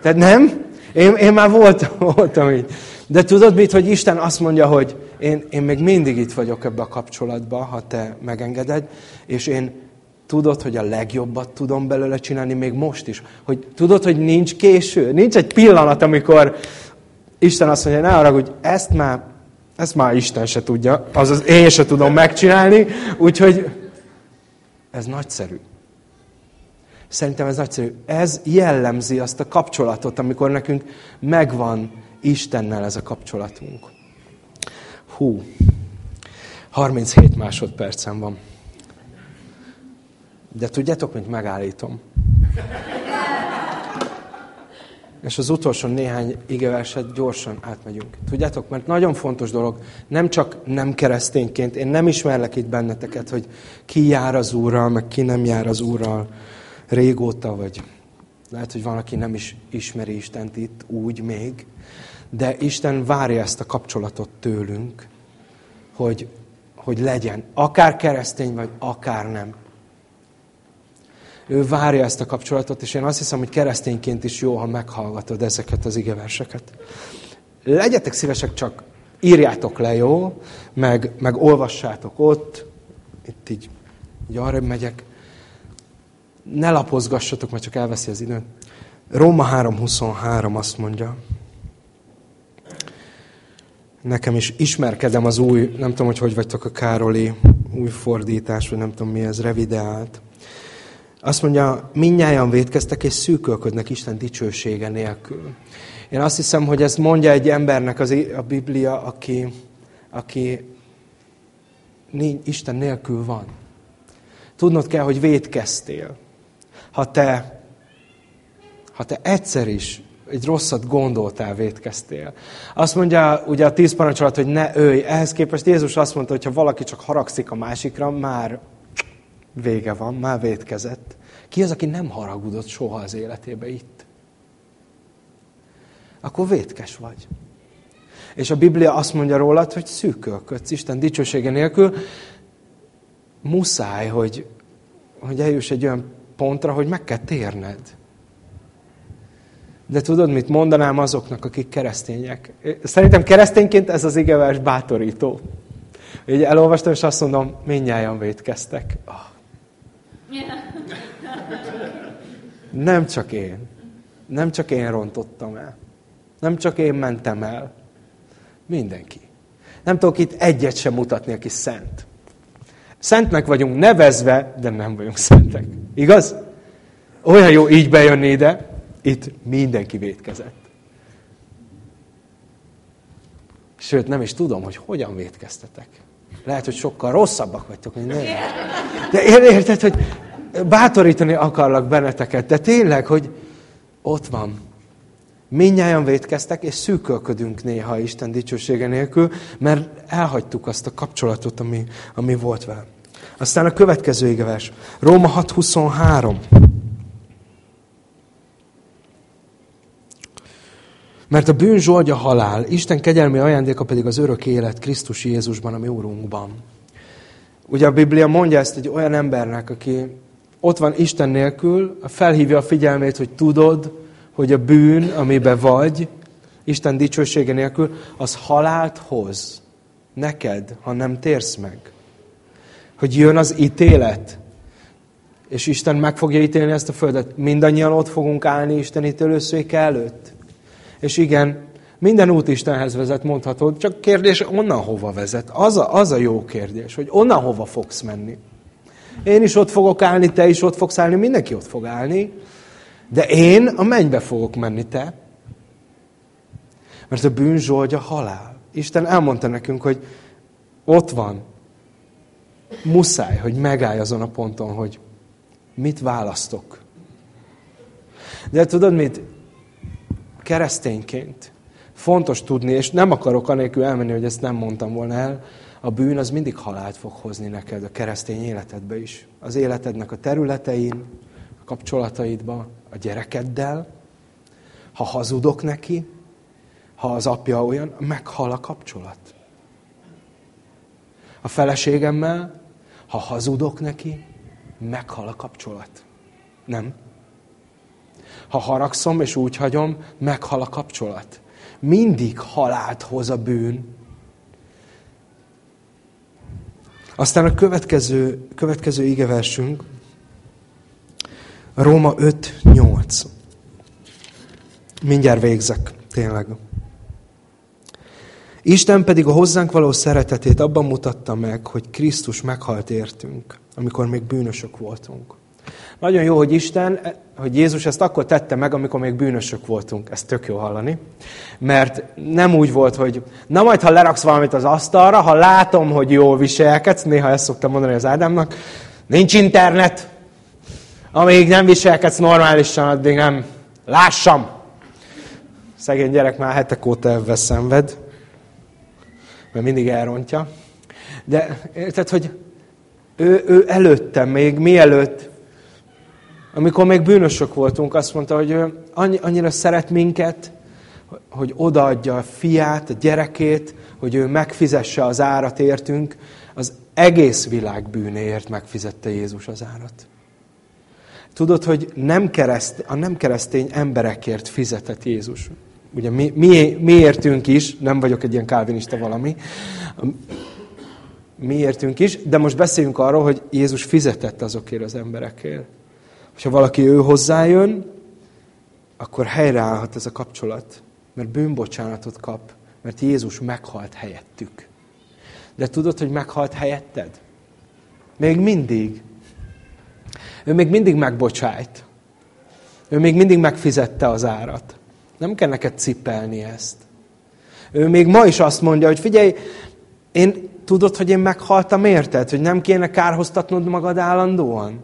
Tehát nem? Én, én már voltam, voltam így. De tudod mit, hogy Isten azt mondja, hogy én, én még mindig itt vagyok ebbe a kapcsolatba, ha te megengeded, és én tudod, hogy a legjobbat tudom belőle csinálni még most is. Hogy tudod, hogy nincs késő, nincs egy pillanat, amikor Isten azt mondja, ne arra, hogy ezt már, ezt már Isten se tudja, azaz én se tudom megcsinálni, úgyhogy ez nagyszerű. Szerintem ez nagyszerű. Ez jellemzi azt a kapcsolatot, amikor nekünk megvan Istennel ez a kapcsolatunk. Hú, 37 másodpercem van. De tudjátok, mint megállítom. És az utolsó néhány igeverset gyorsan átmegyünk. Tudjátok, mert nagyon fontos dolog, nem csak nem keresztényként, én nem ismerlek itt benneteket, hogy ki jár az Úrral, meg ki nem jár az Úrral régóta, vagy lehet, hogy van, aki nem is ismeri Istent itt úgy még, de Isten várja ezt a kapcsolatot tőlünk, hogy, hogy legyen. Akár keresztény vagy, akár nem. Ő várja ezt a kapcsolatot, és én azt hiszem, hogy keresztényként is jó, ha meghallgatod ezeket az igeverseket. Legyetek szívesek, csak írjátok le, jó? Meg, meg olvassátok ott. Itt így, így arra megyek. Ne lapozgassatok, mert csak elveszi az időt. Róma 3.23 azt mondja, nekem is ismerkedem az új, nem tudom, hogy hogy vagytok a Károli új fordítás, vagy nem tudom mi ez, revideált. Azt mondja, minnyáján védkeztek és szűkölködnek Isten dicsősége nélkül. Én azt hiszem, hogy ezt mondja egy embernek az, a Biblia, aki, aki Isten nélkül van. Tudnod kell, hogy védkeztél. Ha te, ha te egyszer is egy rosszat gondoltál, védkeztél. Azt mondja ugye a tíz parancsolat, hogy ne ölj. Ehhez képest Jézus azt mondta, hogy ha valaki csak haragszik a másikra, már vége van, már védkezett. Ki az, aki nem haragudott soha az életébe itt? Akkor vétkes vagy. És a Biblia azt mondja rólad, hogy szűkölködsz Isten dicsősége nélkül. Muszáj, hogy, hogy eljuss egy olyan pontra, hogy meg kell térned. De tudod, mit mondanám azoknak, akik keresztények? Szerintem keresztényként ez az igevers bátorító. Így elolvastam, és azt mondom, minnyáján vétkeztek. Oh. Nem csak én. Nem csak én rontottam el. Nem csak én mentem el. Mindenki. Nem tudok itt egyet sem mutatni, aki szent. Szentnek vagyunk nevezve, de nem vagyunk szentek. Igaz? Olyan jó így bejönni ide, itt mindenki vétkezett. Sőt, nem is tudom, hogy hogyan vétkeztetek. Lehet, hogy sokkal rosszabbak vagytok, mint én. De érted, hogy bátorítani akarlak benneteket, de tényleg, hogy ott van. Mindnyájan vétkeztek, és szűkölködünk néha Isten dicsősége nélkül, mert elhagytuk azt a kapcsolatot, ami, ami volt vele. Aztán a következő igevers. Róma 6.23. Mert a bűn zsoldja halál, Isten kegyelmi ajándéka pedig az örök élet Krisztus Jézusban, a mi Úrunkban. Ugye a Biblia mondja ezt egy olyan embernek, aki ott van Isten nélkül, felhívja a figyelmét, hogy tudod, hogy a bűn, amiben vagy, Isten dicsősége nélkül, az halált hoz neked, ha nem térsz meg. Hogy jön az ítélet, és Isten meg fogja ítélni ezt a földet. Mindannyian ott fogunk állni Isten ítélőszéke előtt. És igen, minden út Istenhez vezet, mondhatod, csak kérdés, onnan hova vezet? Az a, az a jó kérdés, hogy onnan hova fogsz menni. Én is ott fogok állni, te is ott fogsz állni, mindenki ott fog állni, de én a mennybe fogok menni, te. Mert a bűn zsoldja halál. Isten elmondta nekünk, hogy ott van. Muszáj, hogy megállj azon a ponton, hogy mit választok. De tudod mit? Keresztényként fontos tudni, és nem akarok anélkül elmenni, hogy ezt nem mondtam volna el, a bűn az mindig halált fog hozni neked a keresztény életedbe is. Az életednek a területein, a kapcsolataidba, a gyerekeddel. Ha hazudok neki, ha az apja olyan, meghal a kapcsolat. A feleségemmel, ha hazudok neki, meghal a kapcsolat. Nem? Ha haragszom és úgy hagyom, meghal a kapcsolat. Mindig halált hoz a bűn. Aztán a következő, következő igeversünk, Róma 5.8. Mindjárt végzek, tényleg. Isten pedig a hozzánk való szeretetét abban mutatta meg, hogy Krisztus meghalt értünk, amikor még bűnösök voltunk. Nagyon jó, hogy Isten, hogy Jézus ezt akkor tette meg, amikor még bűnösök voltunk. Ez tök jó hallani. Mert nem úgy volt, hogy na majd, ha leraksz valamit az asztalra, ha látom, hogy jól viselkedsz, néha ezt szoktam mondani az Ádámnak, nincs internet, amíg nem viselkedsz normálisan, addig nem. Lássam! Szegény gyerek már hetek óta ebben szenved, mert mindig elrontja. De érted, hogy ő, ő előtte, még mielőtt, amikor még bűnösök voltunk, azt mondta, hogy ő annyira szeret minket, hogy odaadja a fiát, a gyerekét, hogy ő megfizesse az árat értünk, az egész világ bűnéért megfizette Jézus az árat. Tudod, hogy nem kereszt, a nem keresztény emberekért fizetett Jézus. Ugye mi, mi, mi értünk is, nem vagyok egy ilyen kálvinista valami, mi értünk is, de most beszéljünk arról, hogy Jézus fizetett azokért az emberekért. Ha valaki ő hozzájön, akkor helyreállhat ez a kapcsolat, mert bűnbocsánatot kap, mert Jézus meghalt helyettük. De tudod, hogy meghalt helyetted? Még mindig. Ő még mindig megbocsájt. Ő még mindig megfizette az árat. Nem kell neked cipelni ezt. Ő még ma is azt mondja, hogy figyelj, én tudod, hogy én meghaltam érted? Hogy nem kéne kárhoztatnod magad állandóan?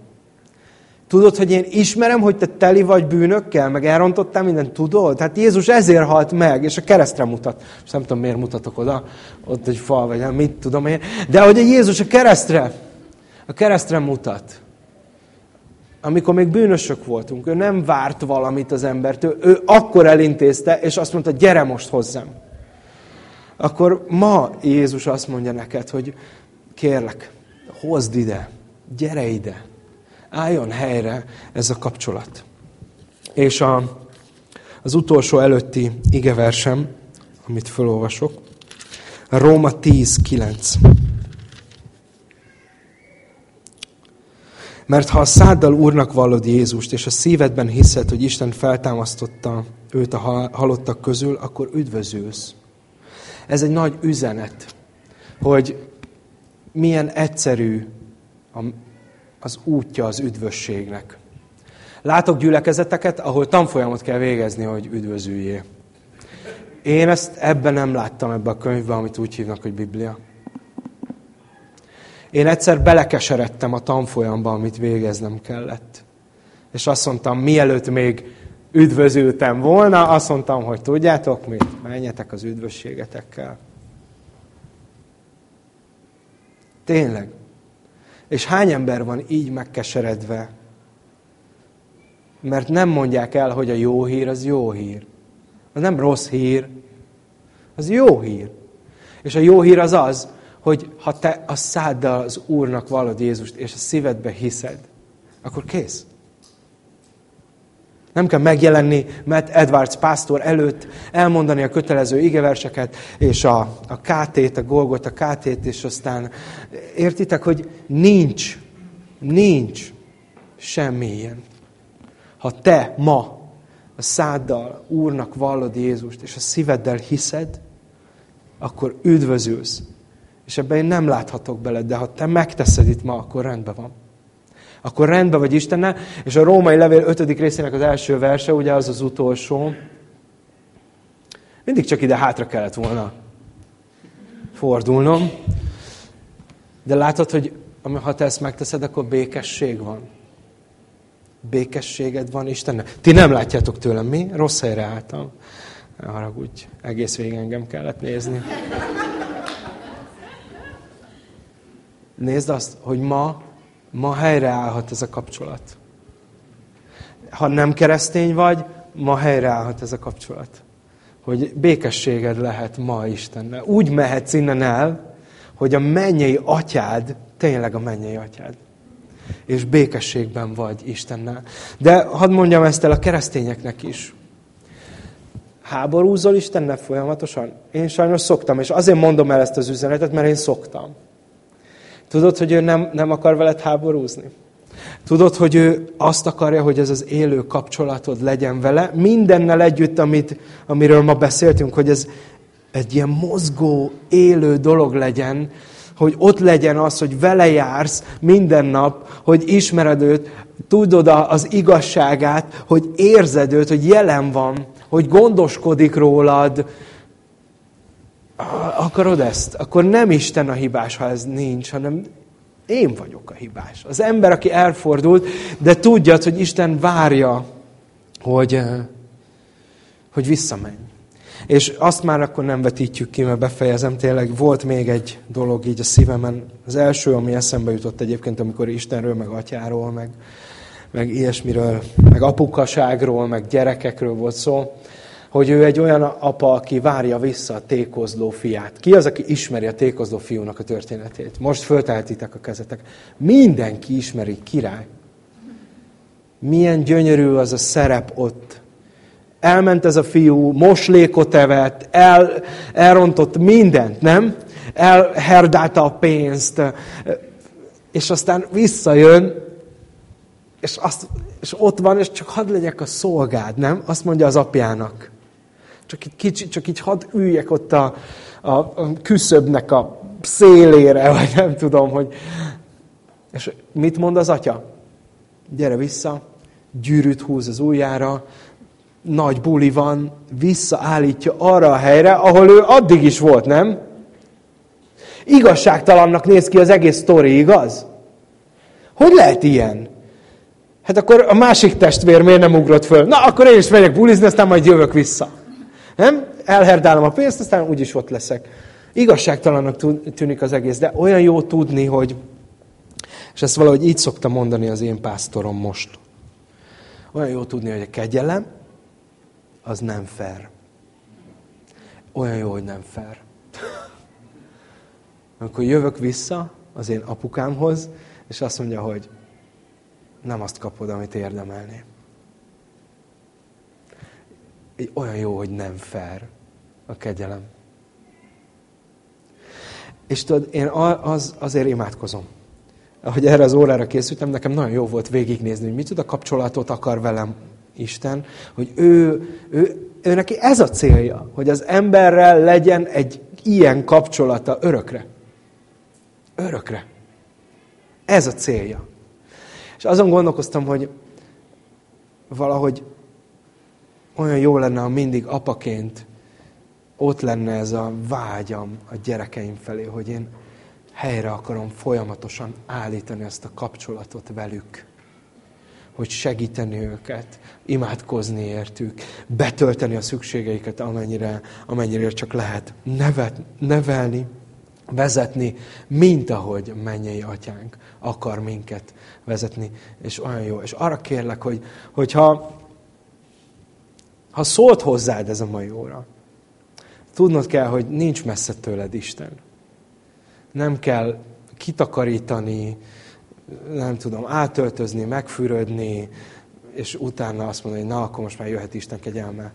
Tudod, hogy én ismerem, hogy te teli vagy bűnökkel, meg elrontottál mindent, tudod? Hát Jézus ezért halt meg, és a keresztre mutat. Most nem tudom, miért mutatok oda, ott egy fal, vagy nem, mit tudom én. De hogy a Jézus a keresztre, a keresztre mutat. Amikor még bűnösök voltunk, ő nem várt valamit az embertől, ő akkor elintézte, és azt mondta, gyere most hozzám. Akkor ma Jézus azt mondja neked, hogy kérlek, hozd ide, gyere ide, álljon helyre ez a kapcsolat. És a, az utolsó előtti igeversem, amit felolvasok, Róma 10.9. Mert ha a száddal Úrnak vallod Jézust, és a szívedben hiszed, hogy Isten feltámasztotta őt a halottak közül, akkor üdvözülsz. Ez egy nagy üzenet, hogy milyen egyszerű az útja az üdvösségnek. Látok gyülekezeteket, ahol tanfolyamot kell végezni, hogy üdvözüljé. Én ezt ebben nem láttam ebben a könyvben, amit úgy hívnak, hogy Biblia. Én egyszer belekeseredtem a tanfolyamba, amit végeznem kellett. És azt mondtam, mielőtt még üdvözültem volna, azt mondtam, hogy tudjátok mit, menjetek az üdvösségetekkel. Tényleg. És hány ember van így megkeseredve? Mert nem mondják el, hogy a jó hír az jó hír. Az nem rossz hír, az jó hír. És a jó hír az az, hogy ha te a száddal az Úrnak vallod Jézust, és a szívedbe hiszed, akkor kész. Nem kell megjelenni, mert Edwards pásztor előtt elmondani a kötelező igeverseket, és a, a KT-t, a Golgot, a KT-t, és aztán értitek, hogy nincs, nincs semmi ilyen. Ha te ma a száddal Úrnak vallod Jézust, és a szíveddel hiszed, akkor üdvözülsz. És ebben én nem láthatok bele, de ha te megteszed itt ma, akkor rendben van akkor rendben vagy Istennel. És a római levél 5. részének az első verse, ugye az az utolsó. Mindig csak ide hátra kellett volna fordulnom. De látod, hogy ha te ezt megteszed, akkor békesség van. Békességed van Istennek. Ti nem látjátok tőlem, mi? Rossz helyre álltam. Ne haragudj, egész végig engem kellett nézni. Nézd azt, hogy ma ma helyreállhat ez a kapcsolat. Ha nem keresztény vagy, ma helyreállhat ez a kapcsolat. Hogy békességed lehet ma Istennel. Úgy mehetsz innen el, hogy a mennyei atyád tényleg a mennyei atyád. és békességben vagy Istennel. De hadd mondjam ezt el a keresztényeknek is. Háborúzol Istennel folyamatosan? Én sajnos szoktam, és azért mondom el ezt az üzenetet, mert én szoktam. Tudod, hogy ő nem, nem akar veled háborúzni? Tudod, hogy ő azt akarja, hogy ez az élő kapcsolatod legyen vele, mindennel együtt, amit, amiről ma beszéltünk, hogy ez egy ilyen mozgó, élő dolog legyen, hogy ott legyen az, hogy vele jársz minden nap, hogy ismered őt, tudod az igazságát, hogy érzed őt, hogy jelen van, hogy gondoskodik rólad. Akarod ezt? Akkor nem Isten a hibás, ha ez nincs, hanem én vagyok a hibás. Az ember, aki elfordult, de tudja, hogy Isten várja, hogy, eh, hogy visszamenj. És azt már akkor nem vetítjük ki, mert befejezem, tényleg volt még egy dolog így a szívemen. Az első, ami eszembe jutott egyébként, amikor Istenről, meg atyáról, meg, meg ilyesmiről, meg apukaságról, meg gyerekekről volt szó, hogy ő egy olyan apa, aki várja vissza a tékozló fiát. Ki az, aki ismeri a tékozló fiúnak a történetét? Most föltehetitek a kezetek. Mindenki ismeri, király. Milyen gyönyörű az a szerep ott. Elment ez a fiú, moslékot evett, el, elrontott mindent, nem? Elherdálta a pénzt, és aztán visszajön, és, azt, és ott van, és csak hadd legyek a szolgád, nem? Azt mondja az apjának. Csak így, kicsit, csak így hadd üljek ott a, a, a küszöbnek a szélére, vagy nem tudom, hogy... És mit mond az atya? Gyere vissza, gyűrűt húz az ujjára, nagy buli van, visszaállítja arra a helyre, ahol ő addig is volt, nem? Igazságtalannak néz ki az egész sztori, igaz? Hogy lehet ilyen? Hát akkor a másik testvér miért nem ugrott föl? Na, akkor én is megyek bulizni, aztán majd jövök vissza. Nem? Elherdálom a pénzt, aztán úgyis ott leszek. Igazságtalannak tűnik az egész, de olyan jó tudni, hogy, és ezt valahogy így szoktam mondani az én pásztorom most. Olyan jó tudni, hogy a kegyelem, az nem fair. Olyan jó, hogy nem fair. Amikor jövök vissza az én apukámhoz, és azt mondja, hogy nem azt kapod, amit érdemelnél egy olyan jó, hogy nem fair a kegyelem. És tudod, én az, azért imádkozom. Ahogy erre az órára készültem, nekem nagyon jó volt végignézni, hogy mit a kapcsolatot akar velem Isten, hogy ő, ő, ő neki ez a célja, hogy az emberrel legyen egy ilyen kapcsolata örökre. Örökre. Ez a célja. És azon gondolkoztam, hogy valahogy olyan jó lenne, ha mindig apaként ott lenne ez a vágyam a gyerekeim felé, hogy én helyre akarom folyamatosan állítani ezt a kapcsolatot velük. Hogy segíteni őket, imádkozni értük, betölteni a szükségeiket, amennyire, amennyire csak lehet. Nevet, nevelni, vezetni, mint ahogy mennyei atyánk akar minket vezetni, és olyan jó. És arra kérlek, hogy, hogyha ha szólt hozzád ez a mai óra, tudnod kell, hogy nincs messze tőled Isten. Nem kell kitakarítani, nem tudom, átöltözni, megfürödni, és utána azt mondani, hogy na, akkor most már jöhet Isten kegyelme.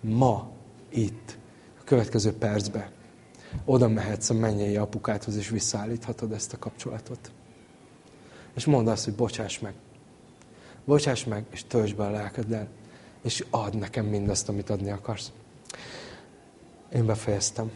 Ma, itt, a következő percben oda mehetsz a mennyei apukádhoz, és visszaállíthatod ezt a kapcsolatot. És mondd azt, hogy bocsáss meg. Bocsáss meg, és töltsd be a lelkeddel és ad nekem mindazt, amit adni akarsz. Én befejeztem.